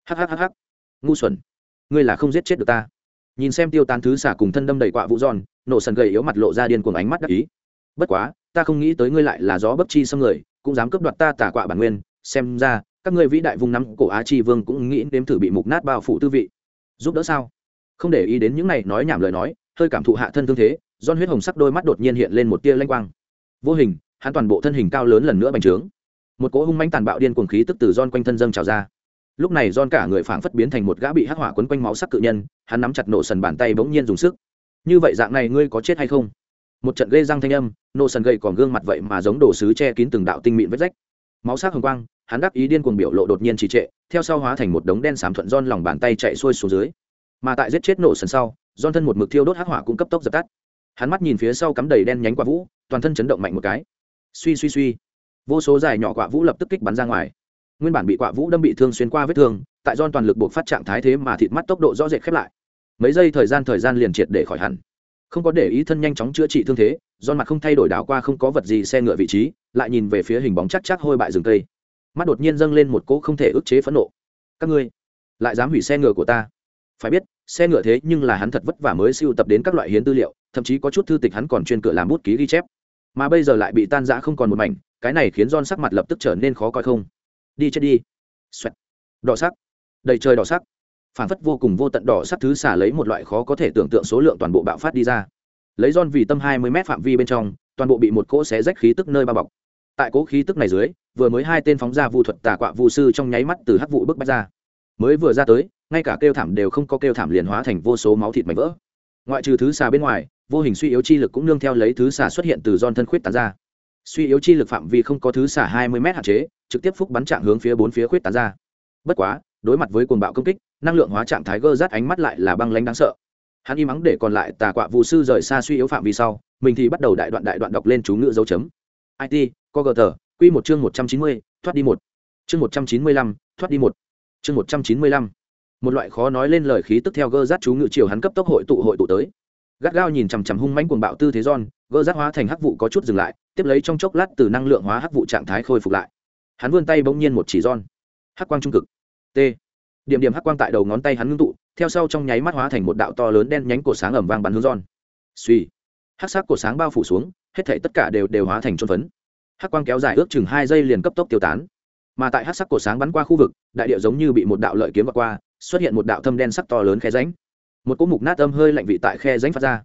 Hắc hắc hắc ngu xuẩn. Ngươi là không giết chết được ta. Nhìn xem tiêu tán thứ xả cùng thân đâm đầy quạ vũ giòn, nổ sần gầy yếu mặt lộ ra điên cuồng ánh mắt đắc ý. Bất quá, ta không nghĩ tới ngươi lại là gió bấp chi xâm người, cũng dám cướp đoạt ta tả quạ bản nguyên. Xem ra, các ngươi vĩ đại vùng nắm cổ á chi vương cũng nghĩ đếm thử bị mục nát bao phủ tư vị. Giúp đỡ sao? Không để ý đến những này nói nhảm lời nói, hơi cảm thụ hạ thân thương thế don huyết hồng sắc đôi mắt đột nhiên hiện lên một tia lanh quang. Vô hình, hắn toàn bộ thân hình cao lớn lần nữa bành trướng. Một cỗ hung manh tàn bạo điên cuồng khí tức từ don quanh thân dâng trào ra lúc này don cả người phảng phất biến thành một gã bị hắc hỏa quấn quanh máu sắc cự nhân, hắn nắm chặt nổ sần bàn tay bỗng nhiên dùng sức. Như vậy dạng này ngươi có chết hay không? Một trận gây răng thanh âm, nổ sần gậy còn gương mặt vậy mà giống đồ sứ che kín từng đạo tinh mịn vết rách. Máu sắc hồng quang, hắn đắc ý điên cuồng biểu lộ đột nhiên trì trệ, theo sau hóa thành một đống đen sám thuận don lòng bàn tay chạy xuôi xuống dưới. Mà tại giết chết nổ sần sau don thân một mực thiêu đốt hắc hỏa cũng cấp tốc dập tắt. Hắn mắt nhìn phía sau cắm đầy đen nhánh quả vũ, toàn thân chấn động mạnh một cái. Suy suy suy. Vô số dài nhỏ quả vũ lập tức kích bắn ra ngoài nguyên bản bị quả vũ đâm bị thương xuyên qua vết thương, tại don toàn lực buộc phát trạng thái thế mà thịt mắt tốc độ rõ rệt khép lại. Mấy giây thời gian thời gian liền triệt để khỏi hẳn. Không có để ý thân nhanh chóng chữa trị thương thế don mặt không thay đổi đảo qua không có vật gì xe ngựa vị trí, lại nhìn về phía hình bóng chắc chắc hôi bại rừng cây. Mắt đột nhiên dâng lên một cỗ không thể ức chế phẫn nộ. Các ngươi lại dám hủy xe ngựa của ta? Phải biết, xe ngựa thế nhưng là hắn thật vất vả mới siêu tập đến các loại hiến tư liệu, thậm chí có chút thư tịch hắn còn chuyên cửa làm bút ký ghi chép. Mà bây giờ lại bị tan rã không còn một mảnh, cái này khiến don sắc mặt lập tức trở nên khó coi không đi chết đi. Xoẹt. đỏ sắc. Đầy trời đỏ sắc. Phản phất vô cùng vô tận đỏ sắc thứ xả lấy một loại khó có thể tưởng tượng số lượng toàn bộ bạo phát đi ra. Lấy giòn vì tâm hai mươi m phạm vi bên trong, toàn bộ bị một cỗ xé rách khí tức nơi bao bọc. Tại cỗ khí tức này dưới, vừa mới hai tên phóng ra vu thuật tà quạ vu sư trong nháy mắt từ hắc vụ bức bách ra. Mới vừa ra tới, ngay cả kêu thảm đều không có kêu thảm liền hóa thành vô số máu thịt mảnh vỡ. Ngoại trừ thứ xà bên ngoài, vô hình suy yếu chi lực cũng nương theo lấy thứ xà xuất hiện từ giòn thân khuyết tán ra suy yếu chi lực phạm vi không có thứ xả hai mươi m hạn chế, trực tiếp phúc bắn trạng hướng phía bốn phía khuyết tán ra. Bất quá, đối mặt với cuồng bạo công kích, năng lượng hóa trạng thái gơ rát ánh mắt lại là băng lanh đáng sợ. Hắn im mắng để còn lại tà quạ vụ sư rời xa suy yếu phạm vi sau, mình thì bắt đầu đại đoạn đại đoạn đọc lên chú ngữ dấu chấm. It co gờ tờ q một chương một trăm chín mươi, thoát đi một. Chương một trăm chín mươi lăm, thoát đi một. Chương một trăm chín mươi lăm. Một loại khó nói lên lời khí tức theo gơ rát chú ngữ chiều hắn cấp tốc hội tụ hội tụ tới. Gắt gao nhìn chằm chằm hung mãnh cuồng bạo tư thế giòn gơ rát hóa thành hắc vụ có chút dừng lại tiếp lấy trong chốc lát từ năng lượng hóa hắc vụ trạng thái khôi phục lại. Hắn vươn tay bỗng nhiên một chỉ giòn. Hắc quang trung cực. T. Điểm điểm hắc quang tại đầu ngón tay hắn ngưng tụ, theo sau trong nháy mắt hóa thành một đạo to lớn đen nhánh cổ sáng ẩm vang bắn hướng giòn. Suy. Hắc sắc cổ sáng bao phủ xuống, hết thảy tất cả đều đều hóa thành trôn phấn. Hắc quang kéo dài ước chừng hai giây liền cấp tốc tiêu tán. Mà tại hắc sắc cổ sáng bắn qua khu vực, đại địa giống như bị một đạo lợi kiếm vượt qua, xuất hiện một đạo thâm đen sắc to lớn khe ránh một cỗ mục nát âm hơi lạnh vị tại khe ránh phát ra.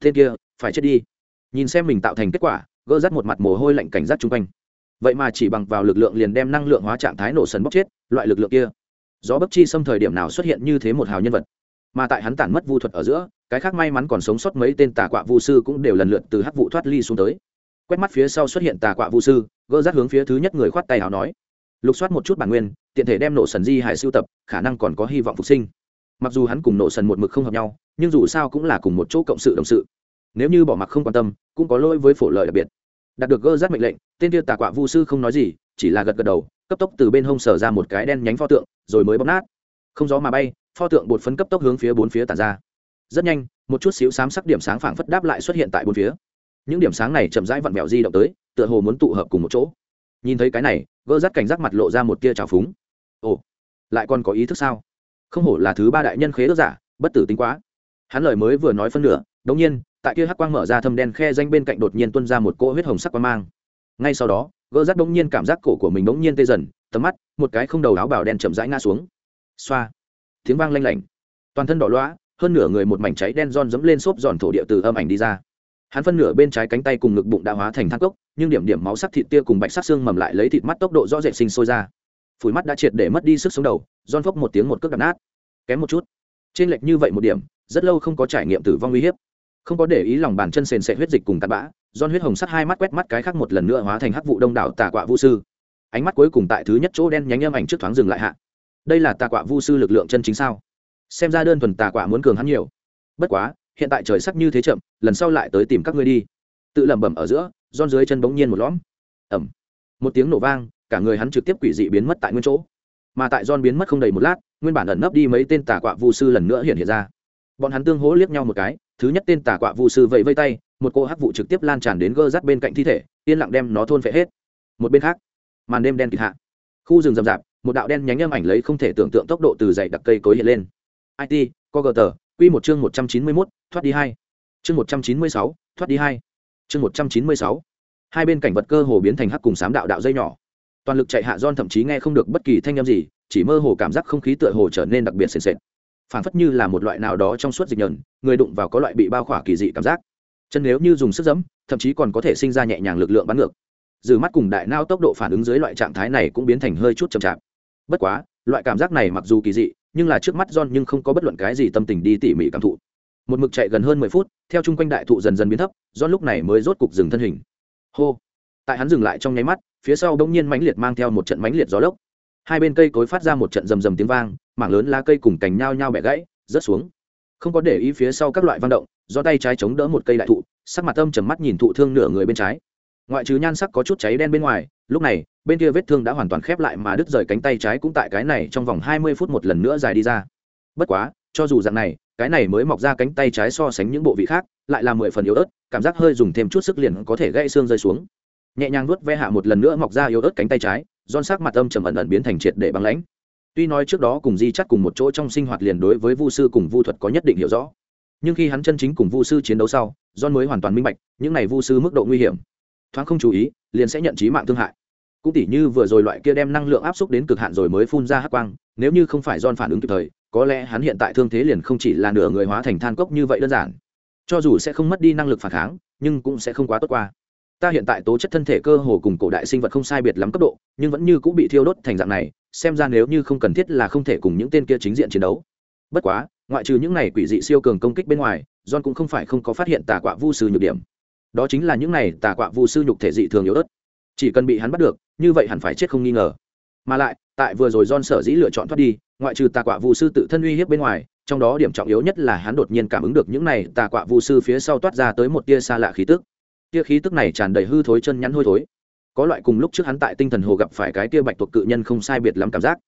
Tên kia, phải chết đi. Nhìn xem mình tạo thành kết quả gỡ rắt một mặt mồ hôi lạnh cảnh giác chung quanh. Vậy mà chỉ bằng vào lực lượng liền đem năng lượng hóa trạng thái nổ sần bốc chết, loại lực lượng kia. Gió bấc chi xâm thời điểm nào xuất hiện như thế một hào nhân vật? Mà tại hắn tản mất vu thuật ở giữa, cái khác may mắn còn sống sót mấy tên tà quạ vu sư cũng đều lần lượt từ hắc vụ thoát ly xuống tới. Quét mắt phía sau xuất hiện tà quạ vu sư, gỡ rát hướng phía thứ nhất người khoát tay hào nói. Lục soát một chút bản nguyên, tiện thể đem nổ sần di hải siêu tập, khả năng còn có hy vọng phục sinh. Mặc dù hắn cùng nổ sần một mực không hợp nhau, nhưng dù sao cũng là cùng một chỗ cộng sự đồng sự nếu như bỏ mặc không quan tâm, cũng có lỗi với phổ lợi đặc biệt. Đạt được gơ rát mệnh lệnh, tên tiêu tà quạ vu sư không nói gì, chỉ là gật gật đầu, cấp tốc từ bên hông sở ra một cái đen nhánh pho tượng, rồi mới bóp nát. Không gió mà bay, pho tượng bột phấn cấp tốc hướng phía bốn phía tàn ra. Rất nhanh, một chút xíu xám sắc điểm sáng phảng phất đáp lại xuất hiện tại bốn phía. Những điểm sáng này chậm rãi vặn vẹo di động tới, tựa hồ muốn tụ hợp cùng một chỗ. Nhìn thấy cái này, gơ rát cảnh giác mặt lộ ra một tia trào phúng. Ồ, lại còn có ý thức sao? Không hổ là thứ ba đại nhân khế ước giả, bất tử tính quá. Hắn lời mới vừa nói phân nửa, đống nhiên tại kia hắc quang mở ra thâm đen khe danh bên cạnh đột nhiên tuôn ra một cỗ huyết hồng sắc quang mang. Ngay sau đó, gỡ rát đống nhiên cảm giác cổ của mình đống nhiên tê dần, tầm mắt, một cái không đầu áo bào đen chậm rãi ngã xuống. Xoa. Tiếng vang lanh lảnh. Toàn thân đỏ loã, hơn nửa người một mảnh cháy đen giòn dẫm lên xốp giòn thổ địa từ âm ảnh đi ra. Hắn phân nửa bên trái cánh tay cùng ngực bụng đã hóa thành thang cốc, nhưng điểm điểm máu sắc thịt tia cùng bạch sắc xương mầm lại lấy thịt mắt tốc độ rõ rệt sinh sôi ra. Phủi mắt đã triệt để mất đi sức sống đầu, giòn phốc một tiếng một cước đập nát. Kém một chút. Trên lệch như vậy một điểm, rất lâu không có trải nghiệm tử vong uy hiếp không có để ý lòng bàn chân sền sệ huyết dịch cùng tạt bã don huyết hồng sắt hai mắt quét mắt cái khác một lần nữa hóa thành hắc vụ đông đảo tà quạ vu sư. Ánh mắt cuối cùng tại thứ nhất chỗ đen nhánh âm ảnh trước thoáng dừng lại hạ. Đây là tà quạ vu sư lực lượng chân chính sao? Xem ra đơn thuần tà quạ muốn cường hắn nhiều. Bất quá, hiện tại trời sắc như thế chậm, lần sau lại tới tìm các ngươi đi. Tự lẩm bẩm ở giữa don dưới chân bỗng nhiên một lõm. Ẩm một tiếng nổ vang, cả người hắn trực tiếp quỷ dị biến mất tại nguyên chỗ. Mà tại don biến mất không đầy một lát, nguyên bản ẩn nấp đi mấy tên tà quạ vu sư lần nữa hiện hiện ra. Bọn hắn tương hỗ liếc nhau một cái thứ nhất tên tà quạ vu sư vẫy vây tay, một cô hắc vụ trực tiếp lan tràn đến gơ rắt bên cạnh thi thể, yên lặng đem nó thôn phệ hết. Một bên khác, màn đêm đen kịt hạ. Khu rừng rậm rạp, một đạo đen nhánh âm ảnh lấy không thể tưởng tượng tốc độ từ dày đặc cây cối hiện lên. It co gờ tờ q một chương một trăm chín mươi mốt, thoát đi hai. Chương một trăm chín mươi sáu, thoát đi hai. Chương một trăm chín mươi sáu. Hai bên cảnh vật cơ hồ biến thành hắc cùng sám đạo đạo dây nhỏ. Toàn lực chạy hạ don thậm chí nghe không được bất kỳ thanh â m gì, chỉ mơ hồ cảm giác không khí tựa hồ trở nên đặc biệt sệt sệt phản phất như là một loại nào đó trong suốt dịch nhờn, người đụng vào có loại bị bao khỏa kỳ dị cảm giác. Chân nếu như dùng sức giấm thậm chí còn có thể sinh ra nhẹ nhàng lực lượng bắn ngược. Dừ mắt cùng đại nao tốc độ phản ứng dưới loại trạng thái này cũng biến thành hơi chút chậm chạp. Bất quá, loại cảm giác này mặc dù kỳ dị, nhưng là trước mắt john nhưng không có bất luận cái gì tâm tình đi tỉ mỉ cảm thụ. Một mực chạy gần hơn mười phút, theo chung quanh đại thụ dần dần biến thấp, john lúc này mới rốt cục dừng thân hình. Hô. Tại hắn dừng lại trong nháy mắt, phía sau đông nhiên mãnh liệt mang theo một trận mãnh liệt gió lốc. Hai bên cây cối phát ra một trận rầm rầm tiếng vang mảng lớn lá cây cùng cành nhao nhao bẻ gãy, rớt xuống. Không có để ý phía sau các loại văn động, do tay trái chống đỡ một cây đại thụ, sắc mặt âm trầm mắt nhìn thụ thương nửa người bên trái. Ngoại trừ nhan sắc có chút cháy đen bên ngoài, lúc này, bên kia vết thương đã hoàn toàn khép lại mà đứt rời cánh tay trái cũng tại cái này trong vòng hai mươi phút một lần nữa dài đi ra. Bất quá, cho dù dạng này, cái này mới mọc ra cánh tay trái so sánh những bộ vị khác, lại là mười phần yếu ớt, cảm giác hơi dùng thêm chút sức liền có thể gãy xương rơi xuống. Nhẹ nhàng nuốt ve hạ một lần nữa mọc ra yếu ớt cánh tay trái don sắc mặt âm trầm ẩn ẩn biến thành triệt để băng lãnh tuy nói trước đó cùng di chắt cùng một chỗ trong sinh hoạt liền đối với vu sư cùng vu thuật có nhất định hiểu rõ, nhưng khi hắn chân chính cùng vu sư chiến đấu sau don mới hoàn toàn minh bạch, những này vu sư mức độ nguy hiểm. Thoáng không chú ý, liền sẽ nhận trí mạng thương hại. Cũng tỉ như vừa rồi loại kia đem năng lượng áp xúc đến cực hạn rồi mới phun ra hắc quang, nếu như không phải don phản ứng kịp thời, có lẽ hắn hiện tại thương thế liền không chỉ là nửa người hóa thành than cốc như vậy đơn giản. Cho dù sẽ không mất đi năng lực phản kháng, nhưng cũng sẽ không quá tốt qua ta hiện tại tố chất thân thể cơ hồ cùng cổ đại sinh vật không sai biệt lắm cấp độ, nhưng vẫn như cũng bị thiêu đốt thành dạng này, xem ra nếu như không cần thiết là không thể cùng những tên kia chính diện chiến đấu. Bất quá, ngoại trừ những này quỷ dị siêu cường công kích bên ngoài, john cũng không phải không có phát hiện tà quạ vu sư nhược điểm. Đó chính là những này tà quạ vu sư nhục thể dị thường yếu ớt. Chỉ cần bị hắn bắt được, như vậy hẳn phải chết không nghi ngờ. Mà lại, tại vừa rồi john sở dĩ lựa chọn thoát đi, ngoại trừ tà quạ vu sư tự thân uy hiếp bên ngoài, trong đó điểm trọng yếu nhất là hắn đột nhiên cảm ứng được những này tà quạ vu sư phía sau toát ra tới một tia xa lạ khí tức tia khí tức này tràn đầy hư thối chân nhắn hôi thối. Có loại cùng lúc trước hắn tại tinh thần hồ gặp phải cái tia bạch tuộc cự nhân không sai biệt lắm cảm giác.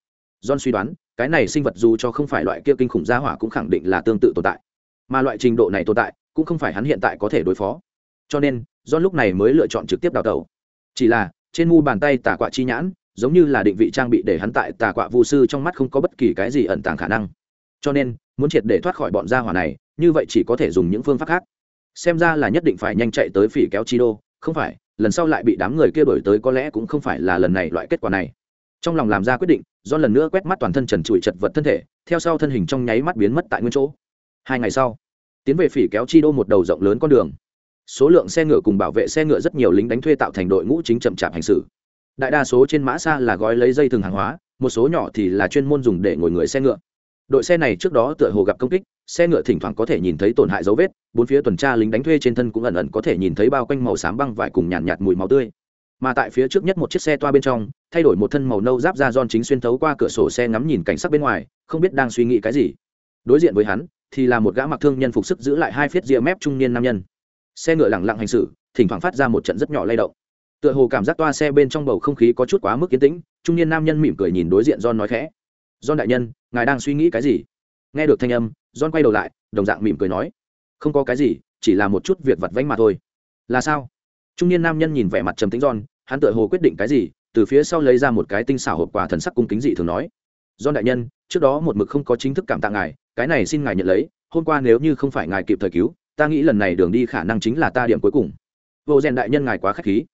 John suy đoán, cái này sinh vật dù cho không phải loại kia kinh khủng gia hỏa cũng khẳng định là tương tự tồn tại. Mà loại trình độ này tồn tại, cũng không phải hắn hiện tại có thể đối phó. Cho nên, john lúc này mới lựa chọn trực tiếp đào tẩu. Chỉ là, trên mu bàn tay tà quạ chi nhãn, giống như là định vị trang bị để hắn tại tà quạ vu sư trong mắt không có bất kỳ cái gì ẩn tàng khả năng. Cho nên, muốn triệt để thoát khỏi bọn gia hỏa này, như vậy chỉ có thể dùng những phương pháp khác xem ra là nhất định phải nhanh chạy tới phỉ kéo chi đô, không phải, lần sau lại bị đám người kia đổi tới có lẽ cũng không phải là lần này loại kết quả này. Trong lòng làm ra quyết định, do lần nữa quét mắt toàn thân trần trụi chật vật thân thể, theo sau thân hình trong nháy mắt biến mất tại nguyên chỗ. Hai ngày sau, tiến về phỉ kéo chi đô một đầu rộng lớn con đường. Số lượng xe ngựa cùng bảo vệ xe ngựa rất nhiều lính đánh thuê tạo thành đội ngũ chính chậm chạp hành xử. Đại đa số trên mã xa là gói lấy dây thừng hàng hóa, một số nhỏ thì là chuyên môn dùng để ngồi người xe ngựa đội xe này trước đó tựa hồ gặp công kích xe ngựa thỉnh thoảng có thể nhìn thấy tổn hại dấu vết bốn phía tuần tra lính đánh thuê trên thân cũng ẩn ẩn có thể nhìn thấy bao quanh màu xám băng vải cùng nhàn nhạt, nhạt mùi máu tươi. Mà tại phía trước nhất một chiếc xe toa bên trong thay đổi một thân màu nâu giáp ra don chính xuyên thấu qua cửa sổ xe ngắm nhìn cảnh sắc bên ngoài không biết đang suy nghĩ cái gì. Đối diện với hắn thì là một gã mặc thương nhân phục sức giữ lại hai phiết ria mép trung niên nam nhân. Xe ngựa lẳng lặng hành xử thỉnh thoảng phát ra một trận rất nhỏ lay động. Tựa hồ cảm giác toa xe bên trong bầu không khí có chút quá mức kiến tĩnh trung niên nam nhân mỉm cười nhìn đối diện don nói khẽ. Don đại nhân ngài đang suy nghĩ cái gì? Nghe được thanh âm, john quay đầu lại, đồng dạng mỉm cười nói, không có cái gì, chỉ là một chút việc vặt vánh mà thôi. Là sao? Trung niên nam nhân nhìn vẻ mặt trầm tính john, hắn tựa hồ quyết định cái gì, từ phía sau lấy ra một cái tinh xảo hộp quà thần sắc cung kính dị thường nói, john đại nhân, trước đó một mực không có chính thức cảm tạ ngài, cái này xin ngài nhận lấy, hôm qua nếu như không phải ngài kịp thời cứu, ta nghĩ lần này đường đi khả năng chính là ta điểm cuối cùng. Vô rèn đại nhân ngài quá k h á c h khí.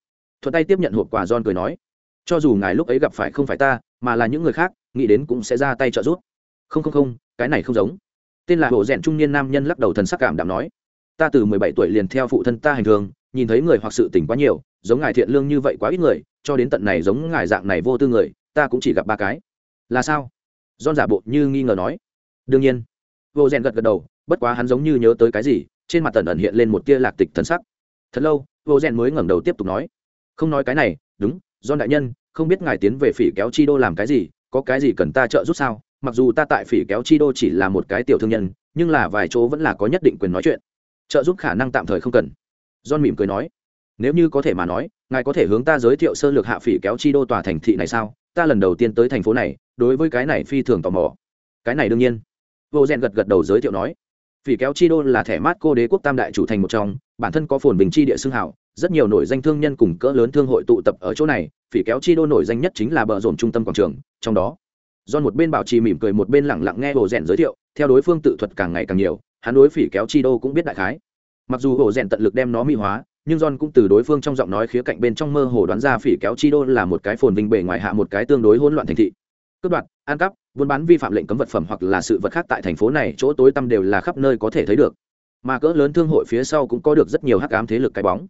Thuận tay tiếp nhận hộp quà john cười nói, cho dù ngài lúc ấy gặp phải không phải ta, mà là những người khác nghĩ đến cũng sẽ ra tay trợ giúp. Không không không, cái này không giống. Tên là hộ rèn trung niên nam nhân lắc đầu thần sắc cảm đạm nói, ta từ mười bảy tuổi liền theo phụ thân ta hành thường, nhìn thấy người hoặc sự tỉnh quá nhiều, giống ngài thiện lương như vậy quá ít người, cho đến tận này giống ngài dạng này vô tư người, ta cũng chỉ gặp ba cái. Là sao? Don giả bộ như nghi ngờ nói. Đương nhiên. Vô rèn gật gật đầu, bất quá hắn giống như nhớ tới cái gì, trên mặt tần ẩn hiện lên một tia lạc tịch thần sắc. Thật lâu vô rèn mới ngẩng đầu tiếp tục nói. Không nói cái này, đúng do đại nhân, không biết ngài tiến về phỉ kéo chi đô làm cái gì có cái gì cần ta trợ giúp sao? Mặc dù ta tại phỉ kéo chi đô chỉ là một cái tiểu thương nhân, nhưng là vài chỗ vẫn là có nhất định quyền nói chuyện. Trợ giúp khả năng tạm thời không cần. John mỉm cười nói, nếu như có thể mà nói, ngài có thể hướng ta giới thiệu sơ lược hạ phỉ kéo chi đô tòa thành thị này sao? Ta lần đầu tiên tới thành phố này, đối với cái này phi thường tò mò. Cái này đương nhiên. Vô rèn gật gật đầu giới thiệu nói, phỉ kéo chi đô là thẻ mát cô đế quốc tam đại chủ thành một trong, bản thân có phồn bình chi địa xương hảo rất nhiều nổi danh thương nhân cùng cỡ lớn thương hội tụ tập ở chỗ này, phỉ kéo chi đô nổi danh nhất chính là bờ rồn trung tâm quảng trường, trong đó do một bên bảo trì mỉm cười, một bên lẳng lặng nghe hồ rèn giới thiệu, theo đối phương tự thuật càng ngày càng nhiều, hắn đối phỉ kéo chi đô cũng biết đại khái. Mặc dù hồ rèn tận lực đem nó mỹ hóa, nhưng john cũng từ đối phương trong giọng nói khía cạnh bên trong mơ hồ đoán ra phỉ kéo chi đô là một cái phồn vinh bề ngoài hạ một cái tương đối hỗn loạn thành thị. Cướp đoạt, ăn cắp, buôn bán vi phạm lệnh cấm vật phẩm hoặc là sự vật khác tại thành phố này, chỗ tối tăm đều là khắp nơi có thể thấy được. Mà cỡ lớn thương hội phía sau cũng có được rất nhiều hắc ám thế lực cái bóng.